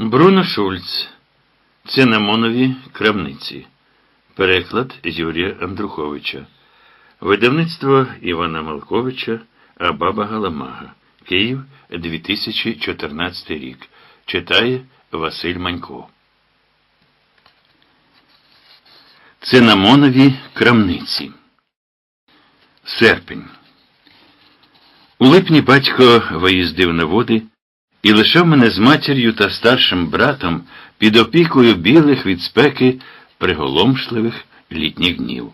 Бруно Шульц. Цинамонові крамниці. Переклад Юрія Андруховича. Видавництво Івана Малковича Абаба Галамага. Київ 2014 рік. Читає Василь Манько. Цинамонові крамниці. Серпень. У липні батько виїздив на води і лишив мене з матір'ю та старшим братом під опікою білих від спеки приголомшливих літніх днів.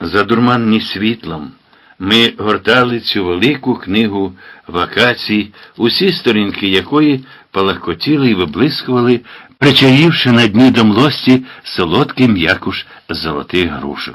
Задурманні світлом, ми гортали цю велику книгу вакацій, усі сторінки якої палахкотіли і виблискували, причаївши на дні домлості солодкий м'якуш золотих грушок.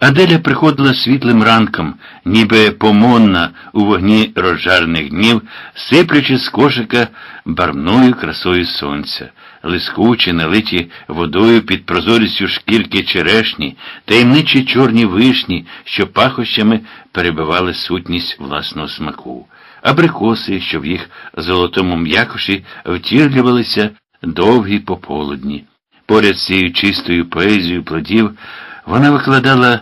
Аделя приходила світлим ранком, ніби помонна у вогні розжарених днів, сиплючи з кошика барвною красою сонця, лискучі, налиті водою під прозорістю шкірки черешні, таємничі чорні вишні, що пахощами перебивали сутність власного смаку, абрикоси, що в їх золотому м'якоші втірлювалися довгі пополудні. Поряд з цією чистою поезією плодів. Вона викладала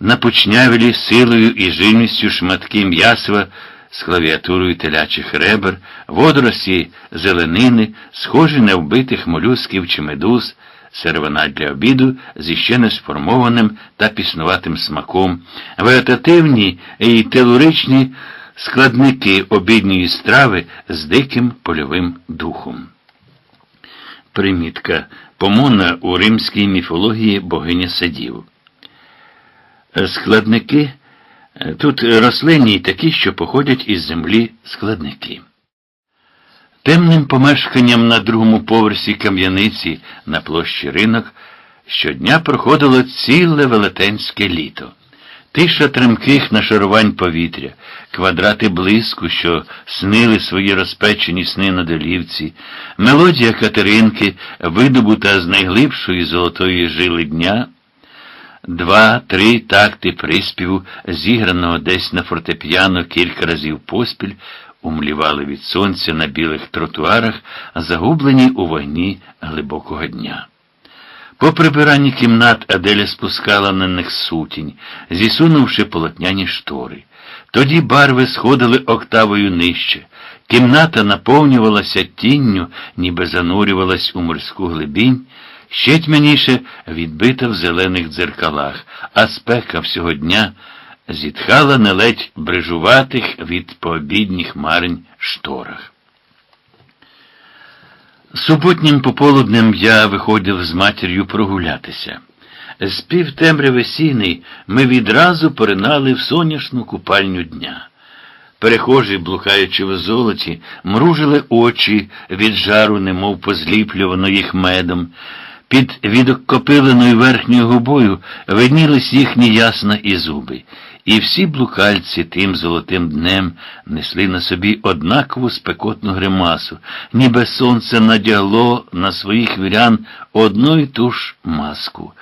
на почнявілі силою і живністю шматки м'ясва з клавіатурою телячих ребер, водорості зеленини, схожі на вбитих молюсків чи медуз, сервана для обіду зі ще не сформованим та піснуватим смаком, вегетативні і телуричні складники обідньої страви з диким польовим духом. Примітка Помона у римській міфології богиня садів. Складники тут рослинні такі, що походять із землі складники. Темним помешканням на другому поверсі кам'яниці на площі ринок щодня проходило ціле велетенське літо. Тиша тремких нашарувань повітря, квадрати блиску, що снили свої розпечені сни на долівці, мелодія Катеринки, видобута з найглибшої золотої жили дня, два-три такти приспіву, зіграного десь на фортепіано кілька разів поспіль, умлівали від сонця на білих тротуарах, загублені у вогні глибокого дня. По прибиранні кімнат Аделя спускала на них сутінь, зісунувши полотняні штори. Тоді барви сходили октавою нижче. Кімната наповнювалася тінню, ніби занурювалась у морську глибінь, ще тьмяніше відбита в зелених дзеркалах, а спека всього дня зітхала на ледь брижуватих від пообідніх марень шторах. Суботнім пополуднем я виходив з матір'ю прогулятися. З півтемряви сіний ми відразу поринали в соняшну купальню дня. Перехожі, блукаючи в золоті, мружили очі від жару, немов позліплювано їх медом. Під відокопиленою верхньою губою виднілись їхні ясна і зуби. І всі блукальці тим золотим днем несли на собі однакову спекотну гримасу, ніби сонце надягло на своїх вірян одну й ту ж маску,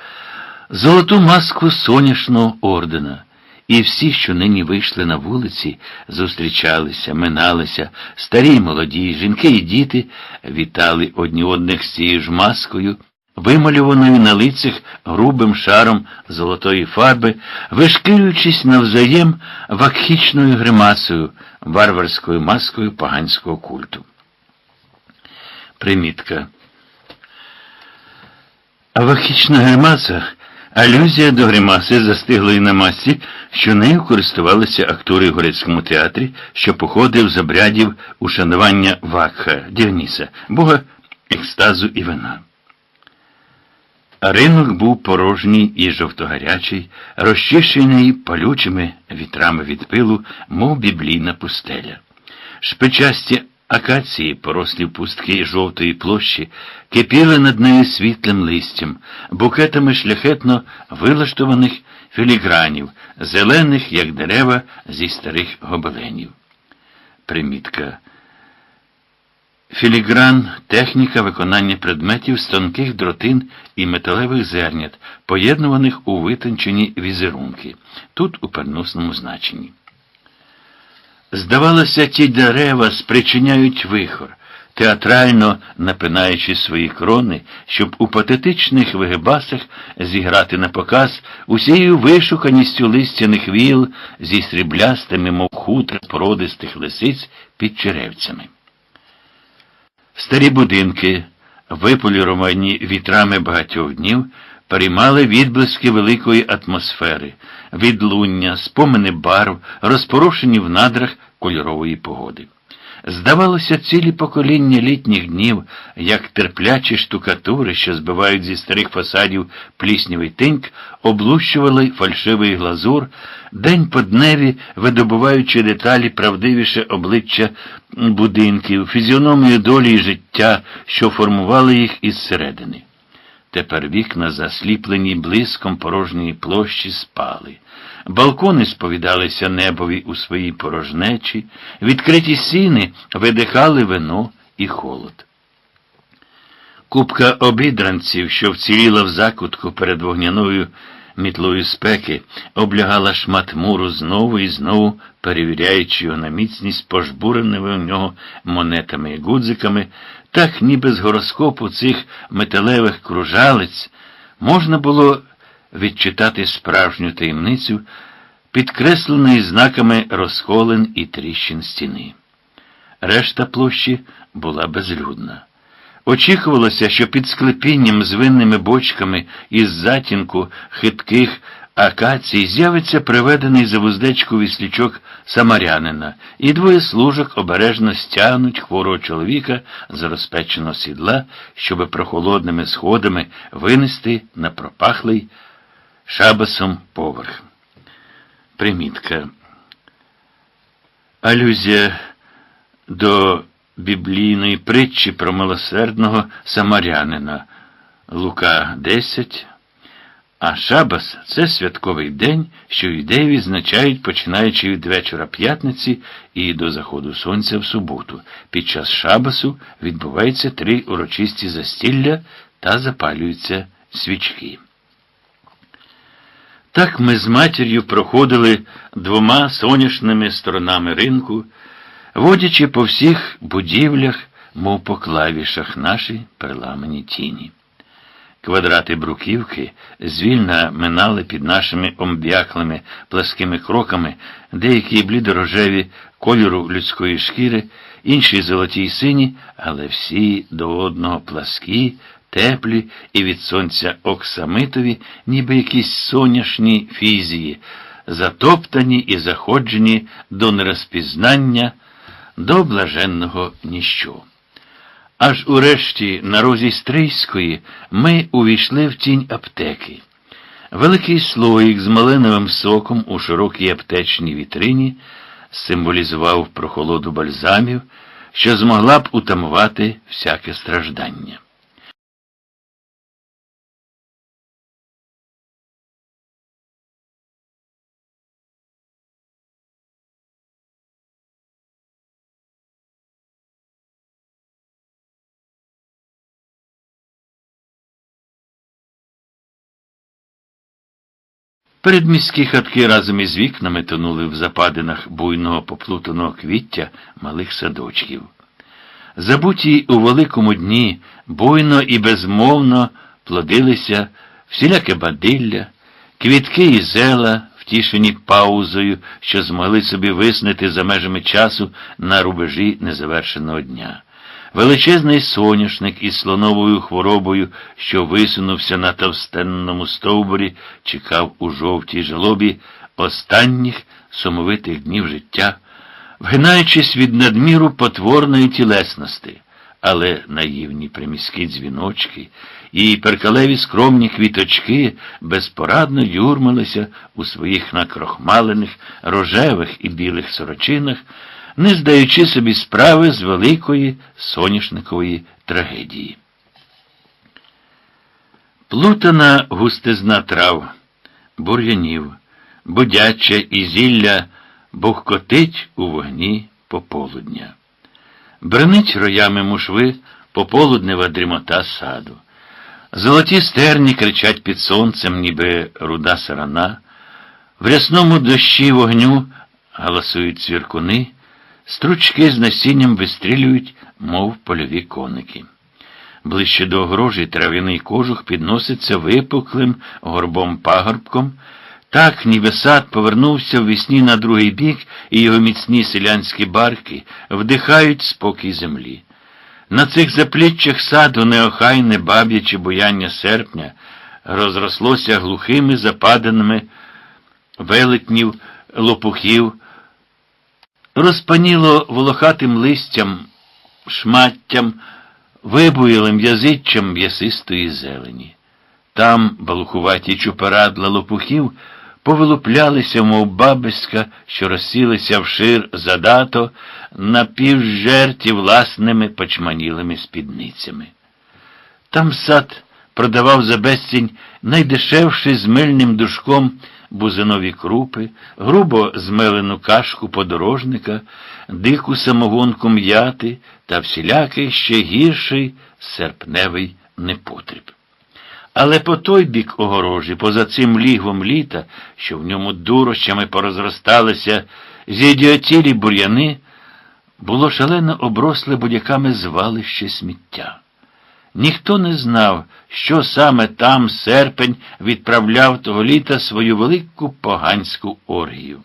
золоту маску соняшного ордена. І всі, що нині вийшли на вулиці, зустрічалися, миналися, старі й молоді, жінки і діти вітали одні одних з цією ж маскою вималюваною на лицях грубим шаром золотої фарби, вишкірюючись навзаєм вакхічною гримасою, варварською маскою поганського культу. Примітка. Вакхічна гримаса алюзія до гримаси застиглої на масці, що нею користувалися актори в Горецькому театрі, що походив з обрядів ушанування Вакха Діоніса, бога екстазу і вина. Ринок був порожній і жовтогарячий, розчищений палючими вітрами від пилу, мов біблійна пустеля. Шпичасті акації, порослі пустки жовтої площі, кипіли над нею світлим листям, букетами шляхетно вилаштованих філігранів, зелених, як дерева зі старих гобеленів. Примітка Філігран техніка виконання предметів з тонких дротин і металевих зернят, поєднуваних у витончені візерунки, тут у переносному значенні. Здавалося, ті дерева спричиняють вихор, театрально напинаючи свої крони, щоб у патетичних вигибасах зіграти на показ усією вишуканістю листяних віл зі сріблястими, мов хутр породистих лисиць під черевцями. Старі будинки, виполіровані вітрами багатьох днів, переймали відблиски великої атмосфери, відлуння, спомини барв, розпорошені в надрах кольорової погоди. Здавалося, цілі покоління літніх днів, як терплячі штукатури, що збивають зі старих фасадів пліснівий тиньк, облущували фальшивий глазур, день по дневі видобуваючи деталі правдивіше обличчя будинків, фізіономію долі і життя, що формували їх із середини. Тепер вікна, засліплені блиском порожньої площі, спали. Балкони сповідалися небові у своїй порожнечі, відкриті сіни видихали вино і холод. Купка обідранців, що вціліла в закутку перед вогняною мітлою спеки, облягала шмат муру знову і знову, перевіряючи його на міцність пожбуреними в нього монетами і гудзиками, так ніби з гороскопу цих металевих кружалиць можна було відчитати справжню таємницю, підкресленої знаками розхолен і тріщин стіни. Решта площі була безлюдна. Очікувалося, що під склепінням з винними бочками із затінку хитких акацій з'явиться приведений за вуздечку віслічок самарянина, і двоє служок обережно стягнуть хворого чоловіка з розпеченого сідла, щоби прохолодними сходами винести на пропахлий шабасом поверх. Примітка. Алюзія до біблійної притчі про милосердного самарянина Лука 10. А Шабас це святковий день, що юдеї відзначають, починаючи від вечора п'ятниці і до заходу сонця в суботу. Під час Шабасу відбуваються три урочисті застілля та запалюються свічки. Так ми з матір'ю проходили двома соняшними сторонами ринку, водячи по всіх будівлях, мов по клавішах наші переламані тіні. Квадрати бруківки звільно минали під нашими омб'яклими пласкими кроками, деякі блідорожеві кольору людської шкіри, інші золоті й сині, але всі до одного пласкі, теплі і від сонця оксамитові, ніби якісь соняшні фізії, затоптані і заходжені до нерозпізнання, до блаженного ніщо. Аж урешті, на розі Стрийської, ми увійшли в тінь аптеки. Великий слоїк з малиновим соком у широкій аптечній вітрині символізував прохолоду бальзамів, що змогла б утамувати всяке страждання. Передміські хатки разом із вікнами тонули в западинах буйного поплутаного квіття малих садочків. Забуті у великому дні буйно і безмовно плодилися всіляке бадилля, квітки і зела, втішені паузою, що змогли собі виснити за межами часу на рубежі незавершеного дня. Величезний соняшник із слоновою хворобою, що висунувся на товстенному стовбурі, чекав у жовтій жалобі останніх сумовитих днів життя, вгинаючись від надміру потворної тілесності, але наївні приміські дзвіночки і перкалеві скромні квіточки безпорадно юрмилися у своїх накрохмалених рожевих і білих сорочинах не здаючи собі справи з великої соняшникової трагедії. Плутана густизна трав, бур'янів, будяча і зілля бухкотить у вогні пополудня. Бренить роями мушви пополуднева дрімота саду. Золоті стерні кричать під сонцем, ніби руда сарана, в рясному дощі вогню галасують цвіркуни. Стручки з насінням вистрілюють мов польові коники. Ближче до огорожі трав'яний кожух підноситься випуклим горбом пагорбком, так, ніби сад повернувся в вісні на другий бік, і його міцні селянські барки вдихають спокій землі. На цих запліччях саду неохайне баб'яче буяння серпня розрослося глухими западаними велетнів, лопухів, розпаніло волохатим листям, шматтям, вибуєлим язиччям м'ясистої зелені. Там балухуваті чупарадла лопухів повилуплялися, мов бабиська, що розсілися вшир задато на півжерті власними почманілими спідницями. Там сад продавав за безцінь найдешевший з мильним душком бузинові крупи, грубо змелену кашку подорожника, дику самогонку м'яти та всілякий ще гірший серпневий непотріб. Але по той бік огорожі, поза цим лігвом літа, що в ньому дурощами порозросталися зідіотілі бур'яни, було шалено обросле будяками звалище сміття. Ніхто не знав, що саме там серпень відправляв того літа свою велику поганську оргію.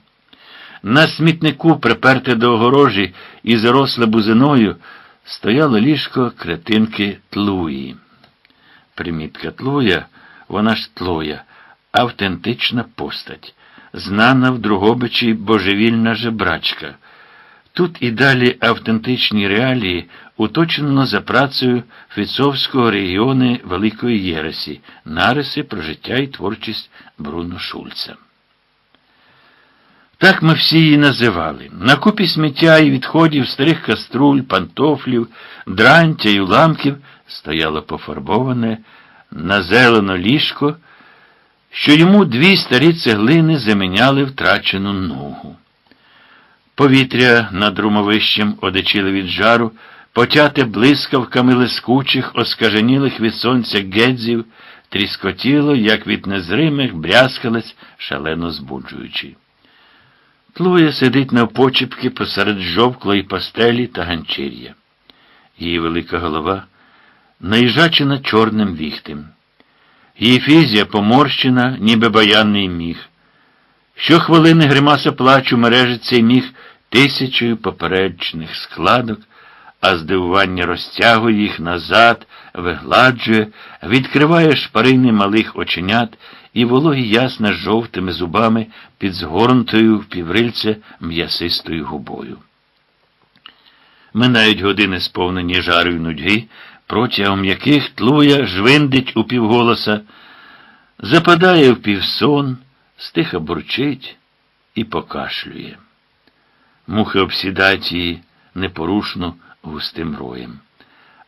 На смітнику, приперте до огорожі і заросле бузиною, стояло ліжко кретинки Тлуї. Примітка Тлоя, вона ж Тлоя, автентична постать, знана в Другобичі божевільна жебрачка. Тут і далі автентичні реалії уточнено за працею Фіцовського регіону Великої Єресі, нариси про життя і творчість Бруно Шульца. Так ми всі її називали. На купі сміття і відходів старих каструль, пантофлів, дрантя й уламків стояло пофарбоване на зелено ліжко, що йому дві старі цеглини заміняли втрачену ногу. Повітря над румовищем одичили від жару, потяте блискавками лискучих, оскаженілих від сонця гедзів, тріскотіло, як від незримих брязкалець, шалено збуджуючи. Тлуя сидить навпочіпки посеред жовклої пастелі та ганчір'я. Її велика голова наїжачена чорним віхтем. Її фізія поморщена, ніби баянний міг. Щохвилини гримаса плачу мережить цей міг тисячою поперечних складок, а здивування розтягує їх назад, вигладжує, відкриває шпарини малих оченят і вологі ясна жовтими зубами під згорнутою в піврильце м'ясистою губою. Минають години сповнені жарою нудьги, протягом яких тлуя жвиндить у півголоса, западає в півсон, стиха бурчить і покашлює. Мухи обсідають її непорушно густим роєм.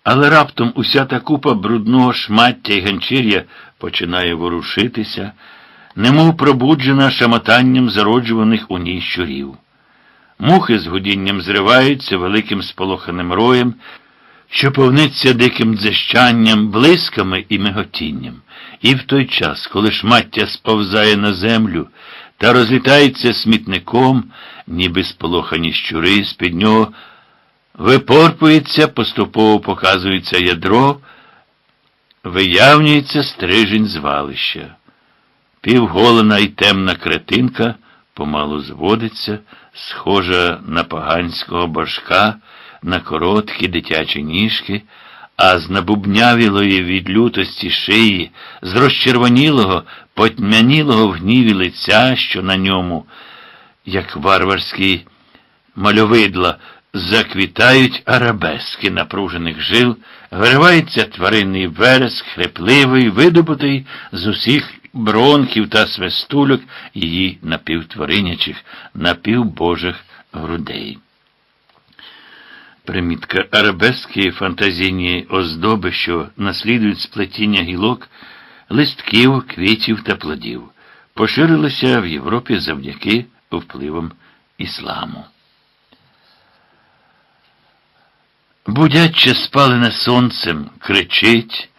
Але раптом уся та купа брудного шмаття й ганчір'я починає ворушитися, немов пробуджена шамотанням зароджуваних у ній щурів. Мухи з гудінням зриваються великим сполоханим роєм, що повниться диким дзищанням, блисками і миготінням. І в той час, коли шмаття сповзає на землю та розлітається смітником, ніби сполохані щури, з під нього випорпується, поступово показується ядро, виявнюється стрижень звалища. Півголена і темна кретинка помалу зводиться, схожа на поганського башка, на короткі дитячі ніжки, а з набубнявілої від лютості шиї, з розчервонілого, потьмянілого в гніві лиця, що на ньому, як варварський мальовидла, заквітають арабески напружених жил, виривається тваринний вереск, хрепливий, видобутий з усіх бронхів та свистульок її напівтворинячих, напівбожих грудей. Примітка арабески фантазійні оздоби, що наслідують сплетіння гілок, листків, квітів та плодів, поширилися в Європі завдяки впливам ісламу. Будяче спалене сонцем, кричить,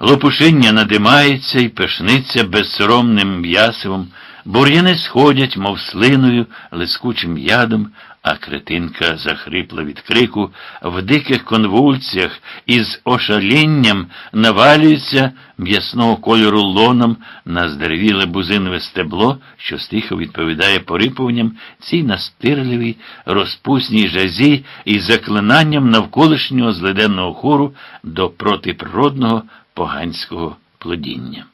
лопушиння надимається і пишниться безсоромним м'ясивом, бур'яни сходять, мов слиною, лискучим ядом, а кретинка захрипла від крику, в диких конвульціях із ошалінням навалюється м'ясного кольору лоном на здеревіле бузинове стебло, що стихо відповідає порипуванням цій настирливій, розпусній жазі і заклинанням навколишнього зледенного хору до протиприродного поганського плодіння.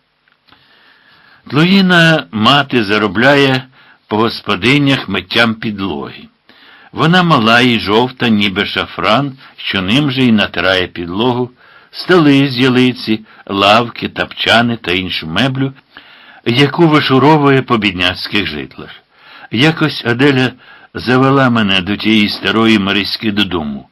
Тлоїна мати заробляє по господинях миттям підлоги. Вона мала і жовта, ніби шафран, що ним же й натирає підлогу, столи з ялиці, лавки, тапчани та іншу меблю, яку вишуровує по бідняцьких житлах. Якось Аделя завела мене до тієї старої Мариськи додому.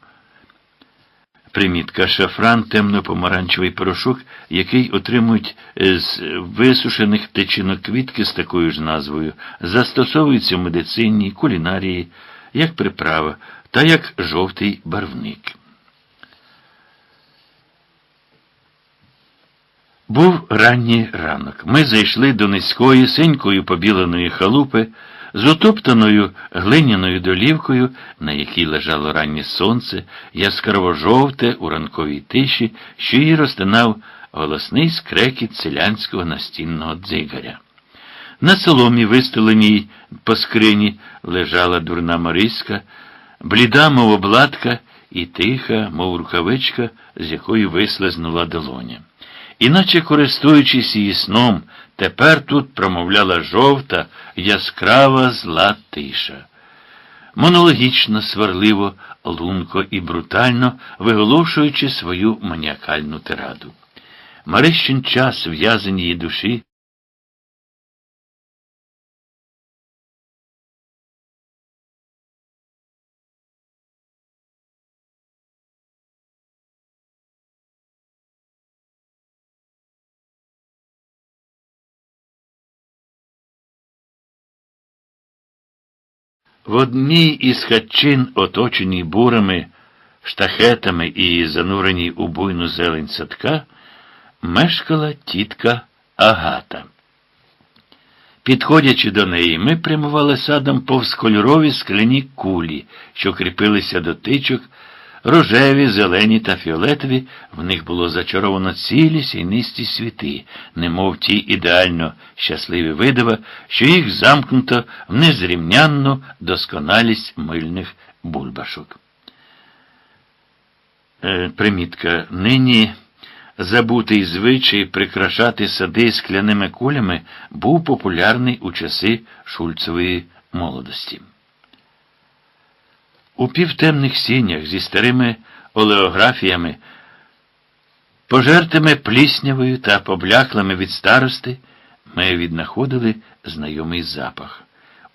Примітка шафран темно-помаранчевий порошок, який отримують з висушених течінок квітки з такою ж назвою, застосовується в медицині, кулінарії, як приправа та як жовтий барвник. Був ранній ранок. Ми зайшли до низької, синькою побіленої халупи з утоптаною глиняною долівкою, на якій лежало раннє сонце, яскраво жовте у ранковій тиші, що її розтинав голосний скрекіт селянського настінного дзигаря. На соломі, вистеленій по скрині, лежала дурна Мариська, бліда, мов обладка, і тиха, мов рукавичка, з якої вислизнула долоня. Іначе, користуючись її сном, тепер тут промовляла жовта, яскрава зла тиша. Монологічно, сварливо, лунко і брутально виголошуючи свою маніакальну тираду. Марищин час в'язань її душі В одній із хатчин, оточеній бурами, штахетами і зануреній у буйну зелень садка, мешкала тітка Агата. Підходячи до неї, ми прямували садом повз кольорові скляні кулі, що кріпилися до тичок, рожеві, зелені та фіолетові, в них було зачаровано цілі сійнисті світи, немов ті ідеально щасливі видива, що їх замкнуто в незрівнянну досконалість мильних бульбашок. Е, примітка. Нині забутий звичай прикрашати сади скляними кулями був популярний у часи Шульцевої молодості. У півтемних сінях зі старими олеографіями, пожертими пліснявою та побляклими від старости, ми віднаходили знайомий запах.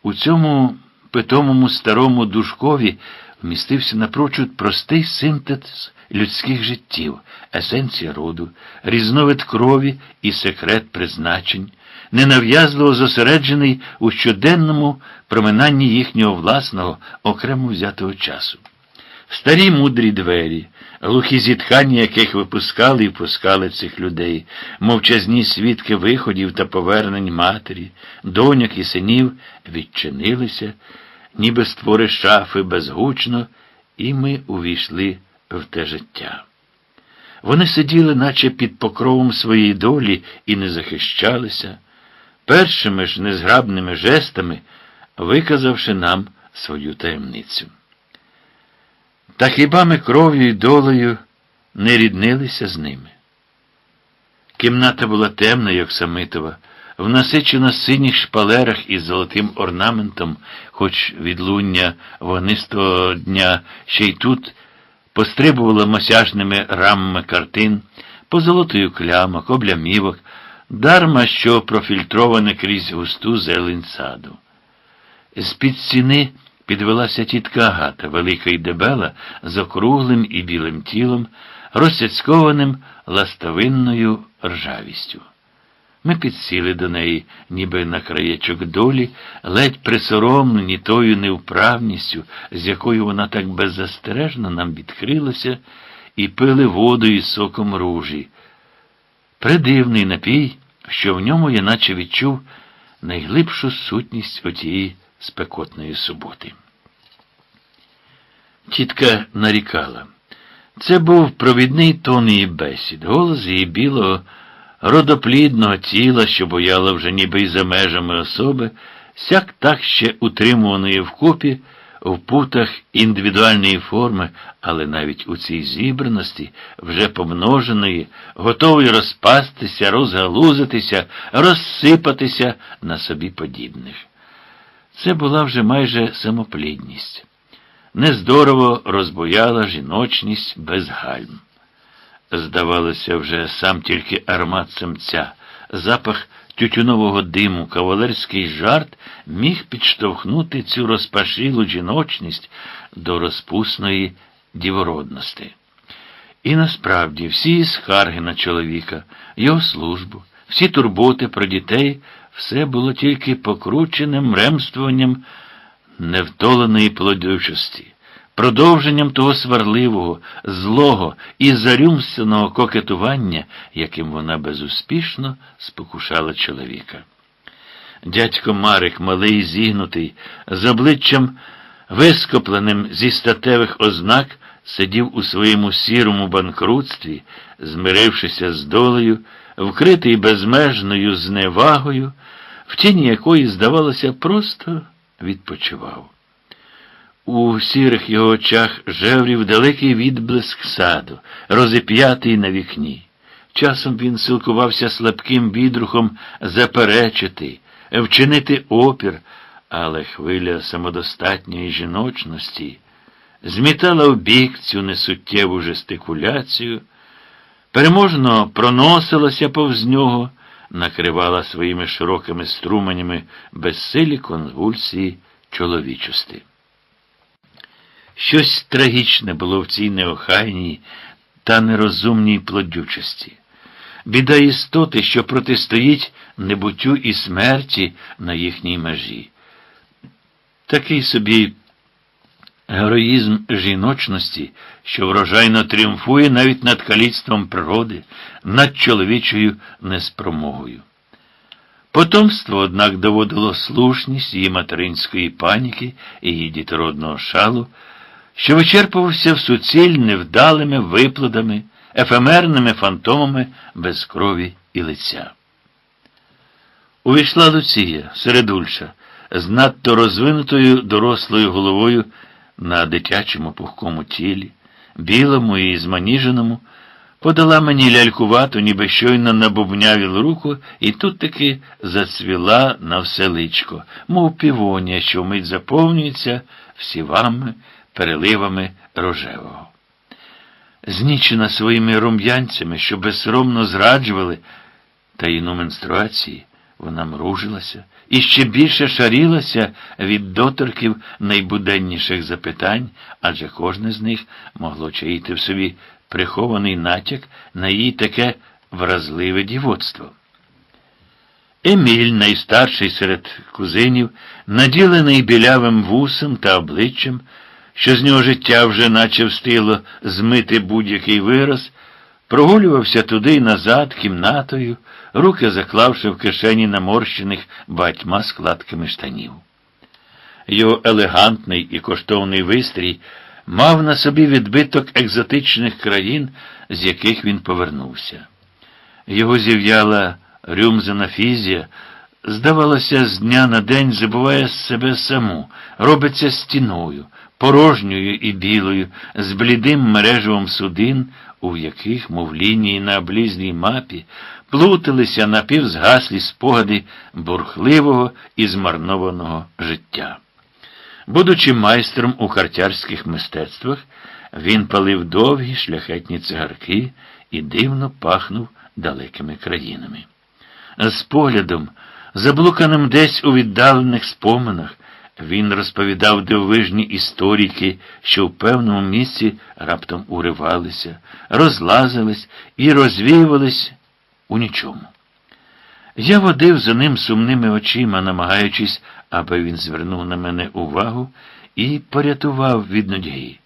У цьому питомому старому душкові вмістився напрочуд простий синтез людських життів, есенція роду, різновид крові і секрет призначень, ненав'язливо зосереджений у щоденному проминанні їхнього власного окремо взятого часу. Старі мудрі двері, глухі зітхання, яких випускали і впускали цих людей, мовчазні свідки виходів та повернень матері, доняк і синів відчинилися, ніби створи шафи безгучно, і ми увійшли в те життя. Вони сиділи, наче під покровом своєї долі, і не захищалися, першими ж незграбними жестами виказавши нам свою таємницю. Та хіба ми кров'ю і долею не ріднилися з ними? Кімната була темна, як самитова, в насичено синіх шпалерах із золотим орнаментом, хоч відлуння вогнистого дня ще й тут пострибувала мосяжними рамами картин, позолотою клямок, облямівок, дарма що профільтроване крізь густу зелень саду. З-під стіни підвелася тітка Агата, велика й дебела, з округлим і білим тілом, розцяцькованим ластовинною ржавістю. Ми підсіли до неї, ніби на краєчок долі, ледь присоромлені тою невправністю, з якою вона так беззастережно нам відкрилася, і пили воду із соком ружі. Придивний напій, що в ньому я наче відчув найглибшу сутність отієї спекотної суботи. Тітка нарікала. Це був провідний тон її бесід, голос її білого, родоплідного тіла, що бояло вже ніби й за межами особи, сяк так ще утримуваної вкупі, в путах індивідуальної форми, але навіть у цій зібраності, вже помноженої, готової розпастися, розгалузитися, розсипатися на собі подібних. Це була вже майже самоплідність. Нездорово розбояла жіночність без гальм. Здавалося, вже сам тільки аромат самця, запах тютюнового диму, кавалерський жарт міг підштовхнути цю розпашілу жіночність до розпусної дівородності. І насправді всі скарги на чоловіка, його службу, всі турботи про дітей все було тільки покрученим ремствуванням невтоленої плодючості, продовженням того сварливого, злого і зарюмсеного кокетування, яким вона безуспішно спокушала чоловіка. Дядько Марик, малий зігнутий, з обличчям вископленим зі статевих ознак, сидів у своєму сірому банкрутстві, змирившися з долею, вкритий безмежною зневагою, в тіні якої, здавалося, просто відпочивав. У сірих його очах жеврів далекий відблиск саду, розіп'ятий на вікні. Часом він силкувався слабким відрухом заперечити, вчинити опір, але хвиля самодостатньої жіночності змітала в бік цю несуттєву жестикуляцію, переможно проносилася повз нього, накривала своїми широкими струменями безсилі конвульсії чоловічості. Щось трагічне було в цій неохайній та нерозумній плодючості. Біда істоти, що протистоїть небуттю і смерті на їхній межі. Такий собі героїзм жіночності, що врожайно тріумфує навіть над каліцтвом природи, над чоловічою неспромогою. Потомство, однак, доводило слушність її материнської паніки і її дітородного шалу, що вичерпувався в суціль невдалими виплодами, ефемерними фантомами без крові і лиця. Увійшла Луція, середульша, з надто розвинутою дорослою головою на дитячому пухкому тілі, білому і зманіженому, подала мені лялькувату, ніби щойно набубнявіл руку, і тут таки зацвіла на все личко, мов півонія, що вмить заповнюється всівами, переливами рожевого. Знічена своїми рум'янцями, що безсоромно зраджували таїну менструації, вона мружилася і ще більше шарілася від доторків найбуденніших запитань, адже кожне з них могло чаїти в собі прихований натяк на її таке вразливе дівоцтво. Еміль, найстарший серед кузинів, наділений білявим вусом та обличчям, що з нього життя вже наче встило змити будь-який вираз, прогулювався туди й назад кімнатою, руки заклавши в кишені наморщених батьма складками штанів. Його елегантний і коштовний вистрій мав на собі відбиток екзотичних країн, з яких він повернувся. Його зів'яла рюмзана фізія, здавалося, з дня на день забуває себе саму, робиться стіною, порожньою і білою, з блідим мережевом судин, у яких, мов лінії на облізній мапі, плуталися напівзгаслі спогади бурхливого і змарнованого життя. Будучи майстром у хартярських мистецтвах, він палив довгі шляхетні цигарки і дивно пахнув далекими країнами. З поглядом, заблуканим десь у віддалених споминах, він розповідав дивовижні історики, що в певному місці раптом уривалися, розлазились і розвіювались у нічому. Я водив за ним сумними очима, намагаючись, аби він звернув на мене увагу і порятував від нудьги.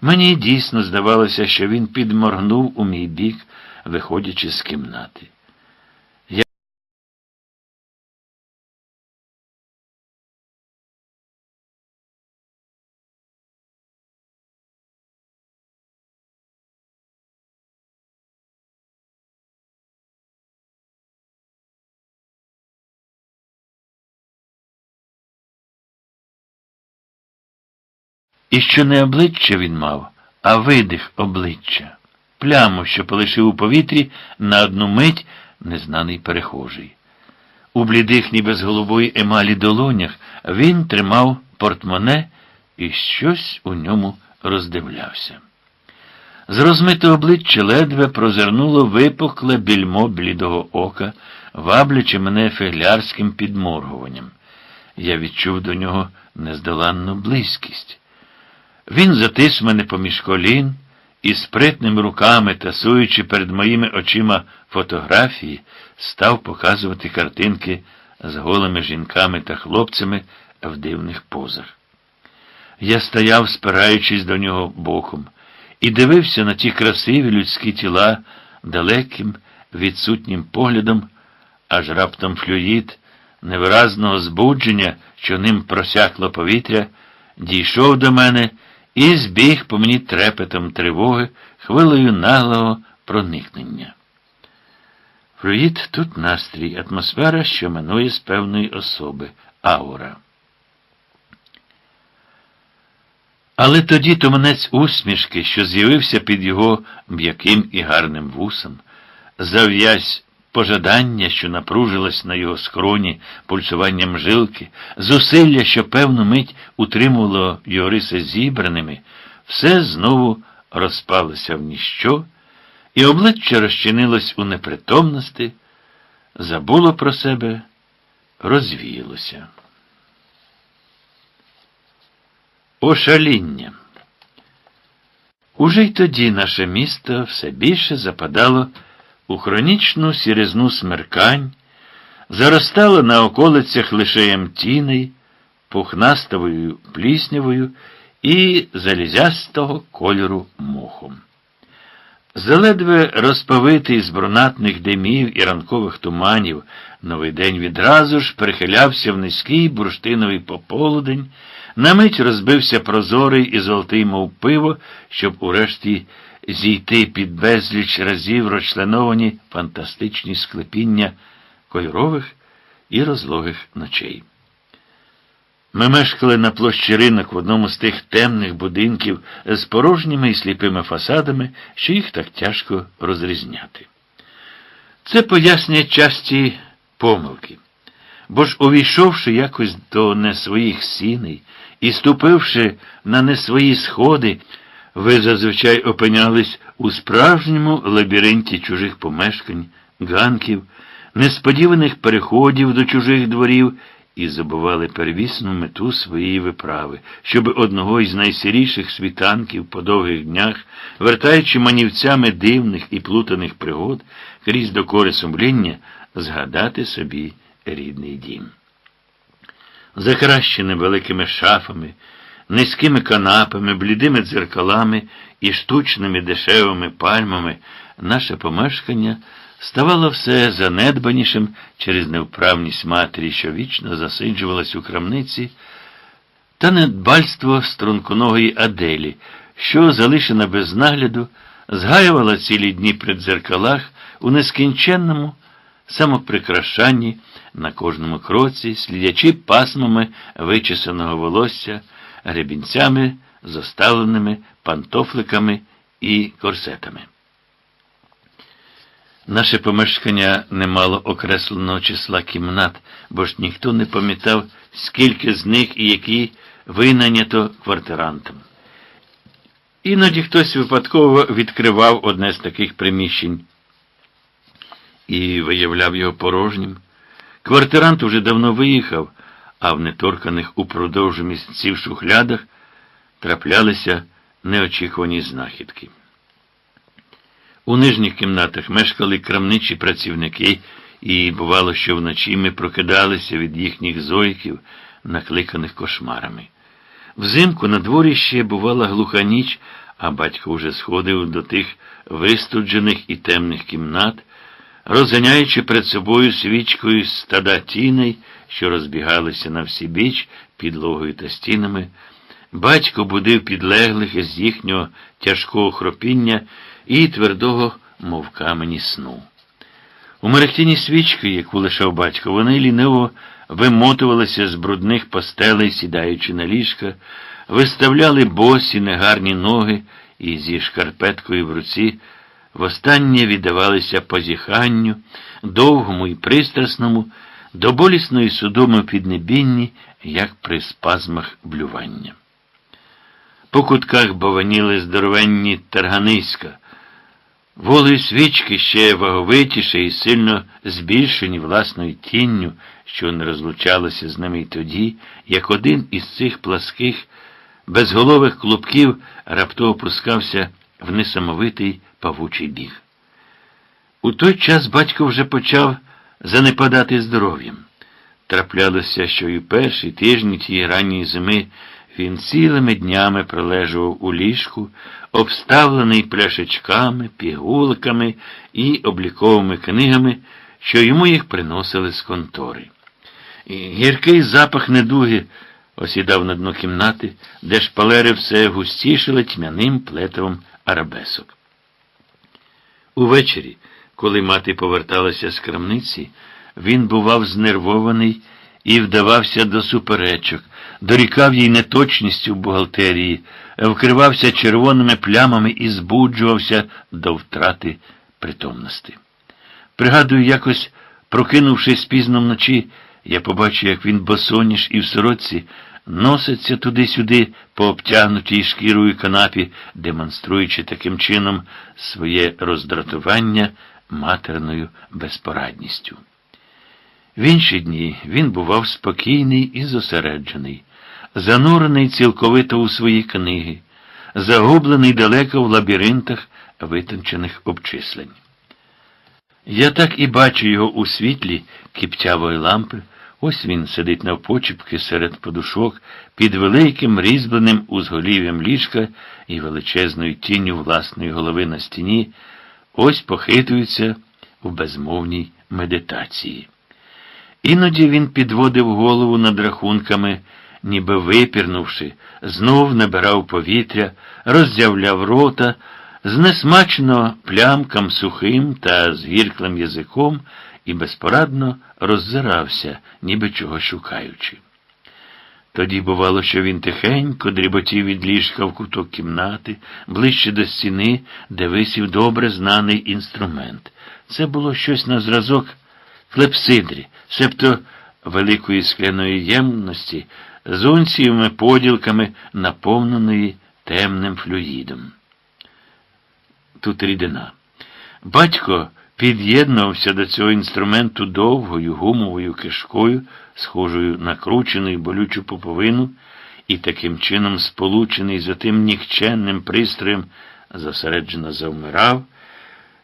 Мені дійсно здавалося, що він підморгнув у мій бік, виходячи з кімнати. І що не обличчя він мав, а видих обличчя, пляму, що полишив у повітрі на одну мить незнаний перехожий. У блідих, ніби з голубої емалі долонях він тримав портмоне і щось у ньому роздивлявся. З розмитого обличчя ледве прозирнуло випукле більмо блідого ока, ваблячи мене фиглярським підморгуванням. Я відчув до нього нездоланну близькість. Він затис мене поміж колін і спритними руками, тасуючи перед моїми очима фотографії, став показувати картинки з голими жінками та хлопцями в дивних позах. Я стояв, спираючись до нього боком, і дивився на ті красиві людські тіла далеким, відсутнім поглядом, аж раптом флюїд невиразного збудження, що ним просякло повітря, дійшов до мене і збіг по мені трепетом тривоги, хвилею наглого проникнення. Флюїд тут настрій, атмосфера, що минує з певної особи, аура. Але тоді туманець усмішки, що з'явився під його м'яким і гарним вусом, зав'язь пожадання, що напружилось на його скроні пульсуванням жилки, зусилля, що певну мить утримувало його риси зібраними, все знову розпалося в ніщо, і обличчя розчинилось у непритомності, забуло про себе, розвіялося. Ошаління. Уже й тоді наше місто все більше западало у хронічну сіризну смеркань, заростало на околицях лише тіней, пухнастовою пліснявою і залізястого кольору мохом. Заледве розпавитий з брунатних димів і ранкових туманів, новий день відразу ж перехилявся в низький бурштиновий пополудень, на мить розбився прозорий і золотий, мов пиво, щоб урешті зійти під безліч разів розчленовані фантастичні склепіння кольорових і розлогих ночей. Ми мешкали на площі ринок в одному з тих темних будинків з порожніми і сліпими фасадами, що їх так тяжко розрізняти. Це пояснює часті помилки. Бо ж, увійшовши якось до не своїх сіней і ступивши на не свої сходи, ви зазвичай опинялись у справжньому лабіринті чужих помешкань, ганків, несподіваних переходів до чужих дворів і забували первісну мету своєї виправи, щоб одного із найсіріших світанків по довгих днях, вертаючи манівцями дивних і плутаних пригод, крізь докори сумління, згадати собі рідний дім. Закращене великими шафами, низькими канапами, блідими дзеркалами і штучними дешевими пальмами, наше помешкання ставало все занедбанішим через невправність матері, що вічно засиджувалась у крамниці, та недбальство струнконогої Аделі, що, залишена без нагляду, згаювала цілі дні при дзеркалах у нескінченному самоприкрашанні на кожному кроці, слідячи пасмами вичесаного волосся, гребінцями, зоставленими пантофликами і корсетами. Наше помешкання не мало окресленого числа кімнат, бо ж ніхто не пам'ятав, скільки з них і які винайнято квартирантам. Іноді хтось випадково відкривав одне з таких приміщень і виявляв його порожнім. Квартирант уже давно виїхав, а в неторканих упродовж місяців шухлядах траплялися неочікувані знахідки. У нижніх кімнатах мешкали крамничі працівники, і бувало, що вночі ми прокидалися від їхніх зойків, накликаних кошмарами. Взимку на дворі ще бувала глуха ніч, а батько вже сходив до тих вистуджених і темних кімнат, розганяючи перед собою свічкою стада тіней, що розбігалися на всі біч підлогою та стінами. Батько будив підлеглих з їхнього тяжкого хропіння і твердого, мов камені сну. У мерехтіні свічки, яку лишав батько, вони ліниво вимотувалися з брудних постелей, сідаючи на ліжка, виставляли босі негарні ноги і зі шкарпеткою в руці востаннє віддавалися позіханню, довгому і пристрасному, до болісної судоми піднебінні, як при спазмах блювання. По кутках бованіли здоровенні тарганиська. Волею свічки ще ваговитіше і сильно збільшені власною тінню, що не розлучалося з ними й тоді, як один із цих пласких, безголових клубків раптово пускався в несамовитий павучий біг. У той час батько вже почав занепадати здоров'ям. Траплялося, що у перші тижні тієї ранньої зими він цілими днями пролежував у ліжку, обставлений пляшечками, пігулками і обліковими книгами, що йому їх приносили з контори. І гіркий запах недуги осідав на дно кімнати, де шпалери все густішили тьмяним плетовом арабесок. Увечері, коли мати поверталася з крамниці, він бував знервований і вдавався до суперечок, дорікав їй неточністю в бухгалтерії, вкривався червоними плямами і збуджувався до втрати притомності. Пригадую, якось, прокинувшись пізно вночі, я побачив, як він босоніж і в сорочці носиться туди-сюди по обтягнутій шкірою канапі, демонструючи таким чином своє роздратування матерною безпорадністю. В інші дні він бував спокійний і зосереджений, занурений цілковито у свої книги, загублений далеко в лабіринтах витончених обчислень. Я так і бачу його у світлі кіптявої лампи. Ось він сидить навпочіпки серед подушок під великим різьбленим узголів'ям ліжка і величезною тінню власної голови на стіні, ось похитується у безмовній медитації. Іноді він підводив голову над рахунками, ніби випірнувши, знов набирав повітря, роздявляв рота, знесмачно плямкам сухим та згірклим язиком і безпорадно роззирався, ніби чого шукаючи. Тоді бувало, що він тихенько дріботів від ліжка в куток кімнати, ближче до стіни, де висів добре знаний інструмент. Це було щось на зразок клепсидрі, себто великої скляної ємності, з унціями поділками, наповненої темним флюїдом. Тут рідина. Батько під'єднувався до цього інструменту довгою гумовою кишкою, схожою на кручену і болючу поповину, і таким чином, сполучений з отим нікченним пристроєм, зосереджено завмирав,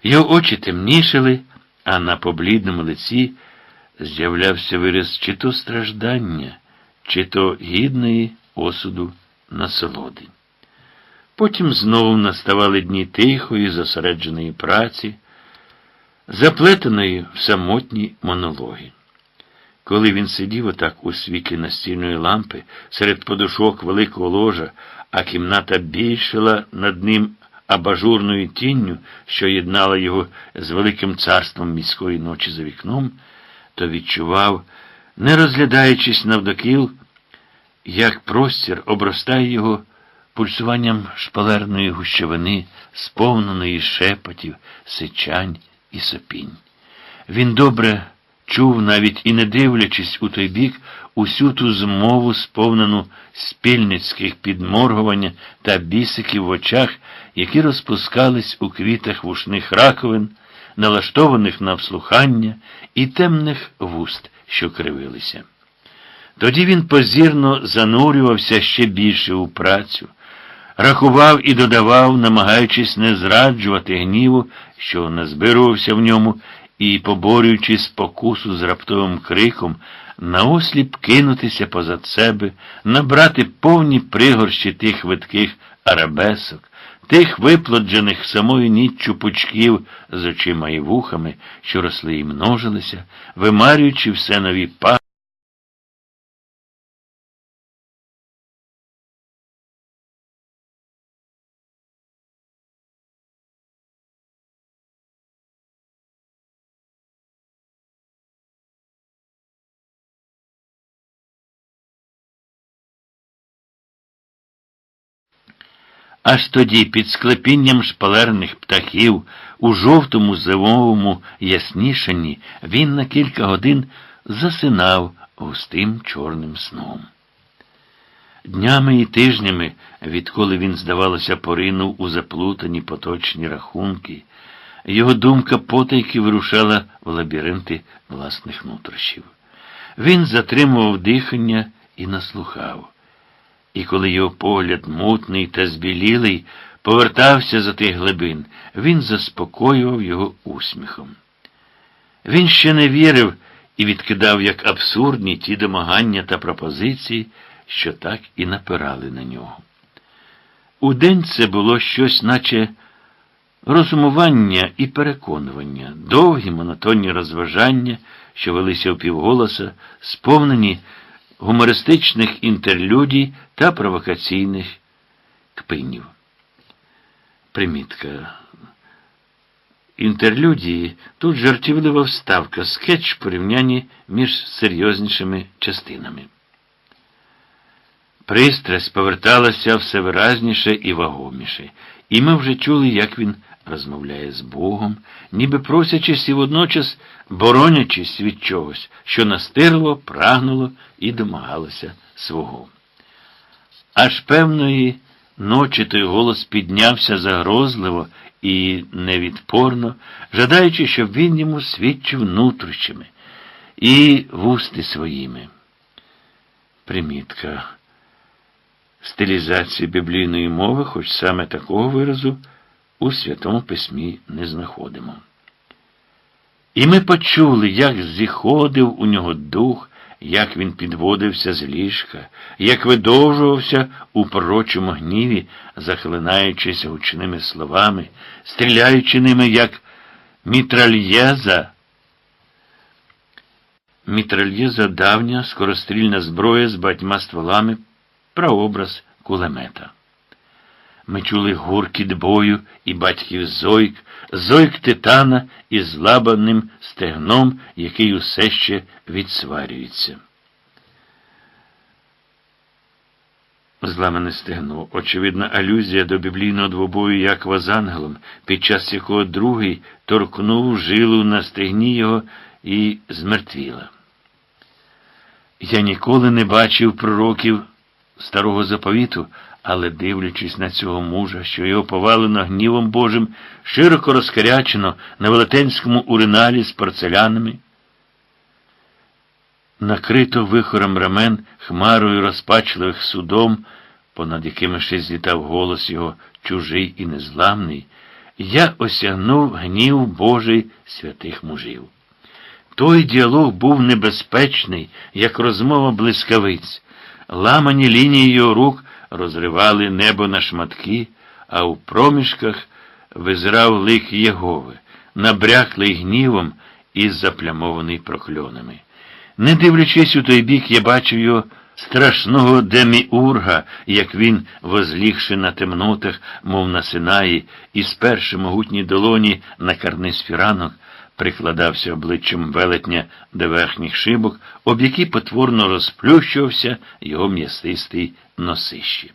його очі темнішили, а на поблідному лиці з'являвся вираз чи то страждання, чи то гідної осуду насолоди. Потім знову наставали дні тихої, зосередженої праці, заплетеної в самотні монологи. Коли він сидів отак у світлі настільної лампи, серед подушок великого ложа, а кімната більшила над ним абажурною тінню, що єднала його з великим царством міської ночі за вікном, то відчував, не розглядаючись навдокіл, як простір обростає його пульсуванням шпалерної гущовини, сповненої шепотів, сичань і сопінь. Він добре чув, навіть і не дивлячись у той бік, усю ту змову, сповнену спільницьких підморгування та бісиків в очах, які розпускались у квітах вушних раковин, налаштованих на вслухання і темних вуст, що кривилися. Тоді він позірно занурювався ще більше у працю, рахував і додавав, намагаючись не зраджувати гніву, що назбирувався в ньому, і, поборюючи спокусу з раптовим криком, наосліп кинутися позад себе, набрати повні пригорщі тих видких арабесок, тих виплоджених самою ніччю пучків з очима і вухами, що росли і множилися, вимарюючи все нові па. Аж тоді, під склепінням шпалерних птахів, у жовтому зимовому яснішанні, він на кілька годин засинав густим чорним сном. Днями і тижнями, відколи він, здавалося, поринув у заплутані поточні рахунки, його думка потайки вирушала в лабіринти власних нутрощів. Він затримував дихання і наслухав. І коли його погляд, мутний та збілілий, повертався за тих глибин, він заспокоював його усміхом. Він ще не вірив і відкидав як абсурдні ті домагання та пропозиції, що так і напирали на нього. Удень це було щось, наче розумування і переконування, довгі монотонні розважання, що велися впівголоса, сповнені гумористичних інтерлюдій та провокаційних кпинів. Примітка. Інтерлюдії тут жартівлива вставка, скетч в порівнянні між серйознішими частинами. Пристрасть поверталася все виразніше і вагоміше, і ми вже чули, як він розмовляє з Богом, ніби просячись і водночас боронячись від чогось, що настирло, прагнуло і домагалося свого. Аж певної ночі той голос піднявся загрозливо і невідпорно, жадаючи, щоб він йому свідчив нутрощами і вусти своїми. Примітка. Стилізації біблійної мови, хоч саме такого виразу, у Святому Письмі не знаходимо. І ми почули, як зіходив у нього дух, як він підводився з ліжка, як видовжувався у пророчому гніві, захлинаючись гучними словами, стріляючи ними, як мітральєза. Мітральєза давня скорострільна зброя з батьма стволами, прообраз кулемета. Ми чули гуркіт бою і батьків зойк, зойк титана із злабаним стегном, який усе ще відсварюється. Зламане стегно, очевидна алюзія до біблійного двобою Якова з ангелом, під час якого другий торкнув жилу на стегні його і змертвіла. Я ніколи не бачив пророків старого заповіту, але, дивлячись на цього мужа, що його повалено гнівом Божим, широко розкарячено на велетенському уриналі з порцелянами, накрито вихором рамен хмарою розпачливих судом, понад якими ще злітав голос його чужий і незламний, я осягнув гнів Божий святих мужів. Той діалог був небезпечний, як розмова блискавиць. Ламані лінії його рук розривали небо на шматки, а у проміжках визирав лик Єгови, набряклий гнівом і заплямований прокльонами. Не дивлячись у той бік, я бачив його страшного деміурга, як він, возлігши на темнотах, мов на синаї, і сперши могутні долоні на карниз фіранок, прикладався обличчям велетня до верхніх шибок, об які потворно розплющувався його м'ясистий носищі.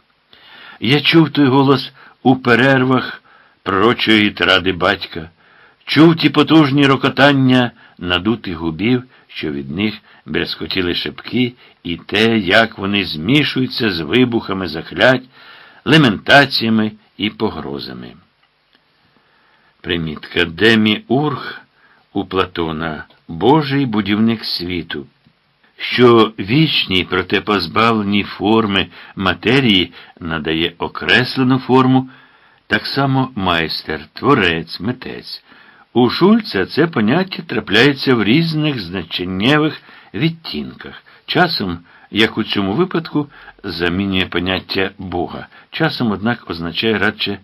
Я чув той голос у перервах пророчої тради батька, чув ті потужні рокотання надутих губів, що від них брязкотіли шипки, і те, як вони змішуються з вибухами заклять, лементаціями і погрозами. Примітка Демі-Ург у Платона Божий будівник світу, що вічній, проте позбавленій форми матерії надає окреслену форму, так само майстер, творець, митець. У Шульца це поняття трапляється в різних значеннєвих відтінках. Часом, як у цьому випадку, замінює поняття Бога, часом, однак, означає радше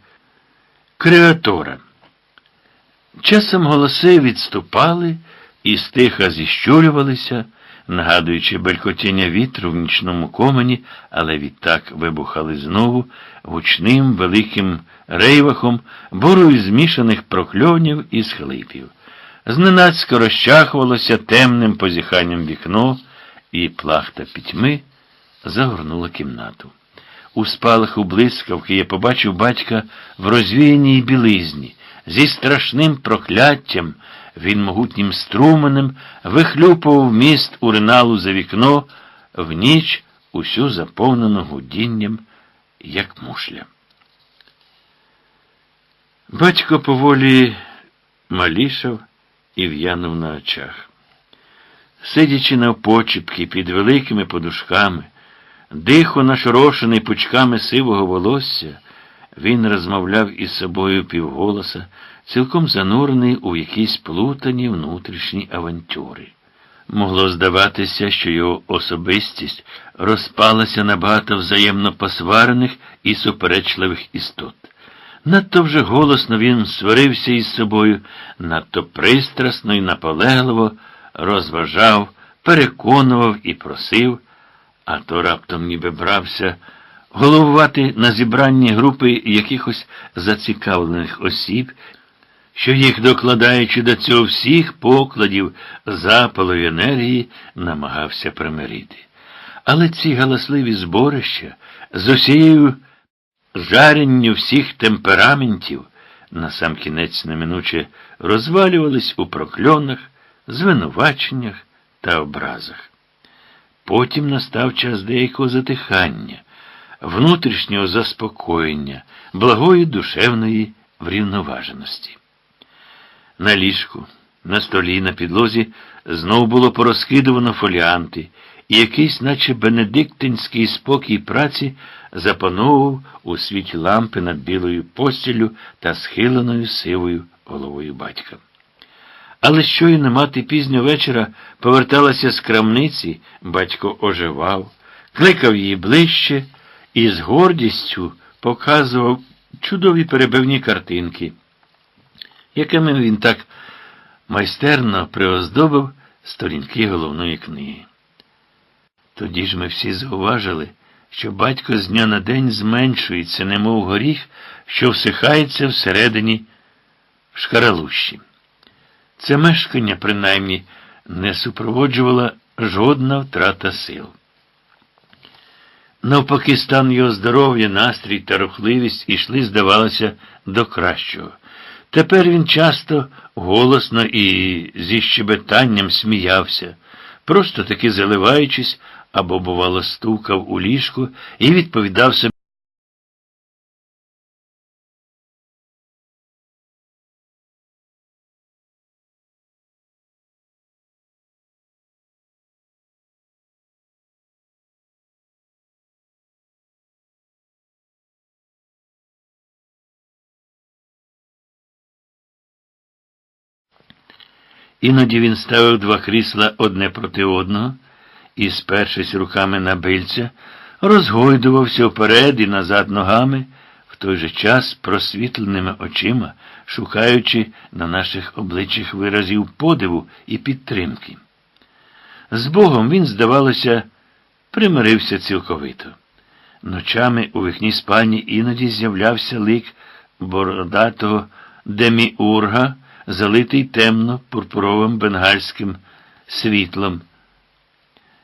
креатора. Часом голоси відступали і стиха зіщурювалися, нагадуючи белькотіння вітру в нічному комені, але відтак вибухали знову гучним великим рейвахом, борою змішаних прокльонів і схлипів. Зненацька розчахувалося темним позіханням вікно, і плахта пітьми загорнула кімнату. у спалаху блискавки я побачив батька в розвіяній білизні. Зі страшним прокляттям він могутнім струменем вихлюпував міст уриналу за вікно в ніч усю заповнену гудінням, як мушля. Батько поволі малішав і в'янув на очах. Сидячи на навпочіпки під великими подушками, дихо нашорошений пучками сивого волосся, він розмовляв із собою півголоса, цілком занурений у якісь плутані внутрішні авантюри. Могло здаватися, що його особистість розпалася на багато взаємно посварених і суперечливих істот. Надто вже голосно він сварився із собою, надто пристрасно і наполегливо розважав, переконував і просив, а то раптом ніби брався головувати на зібранні групи якихось зацікавлених осіб, що їх, докладаючи до цього всіх покладів запалу й енергії, намагався примирити. Але ці галасливі зборища з усією жаренню всіх темпераментів насамкінець неминуче розвалювались у прокльонах, звинуваченнях та образах. Потім настав час деякого затихання, внутрішнього заспокоєння, благої душевної врівноваженості. На ліжку, на столі, на підлозі знов було порозкидувано фоліанти, і якийсь, наче бенедиктинський спокій праці, запановував у світі лампи над білою постіллю та схиленою сивою головою батька. Але щойно мати пізньо вечора поверталася з крамниці, батько оживав, кликав її ближче і з гордістю показував чудові перебивні картинки, якими він так майстерно приоздобив сторінки головної книги. Тоді ж ми всі зауважили, що батько з дня на день зменшується, немов горіх, що всихається всередині шкаралущі. Це мешкання, принаймні, не супроводжувала жодна втрата сил. Навпаки, стан його здоров'я, настрій та рухливість ішли, здавалося, до кращого. Тепер він часто голосно і зі щебетанням сміявся, просто таки заливаючись або, бувало, стукав у ліжку і відповідав собі. Іноді він ставив два крісла одне проти одного і, спершись руками на бильця, розгойдувався вперед і назад ногами, в той же час просвітленими очима, шукаючи на наших обличчях виразів подиву і підтримки. З Богом він, здавалося, примирився цілковито. Ночами у вікні спальні іноді з'являвся лик бородатого деміурга, залитий темно пурпуровим бенгальським світлом.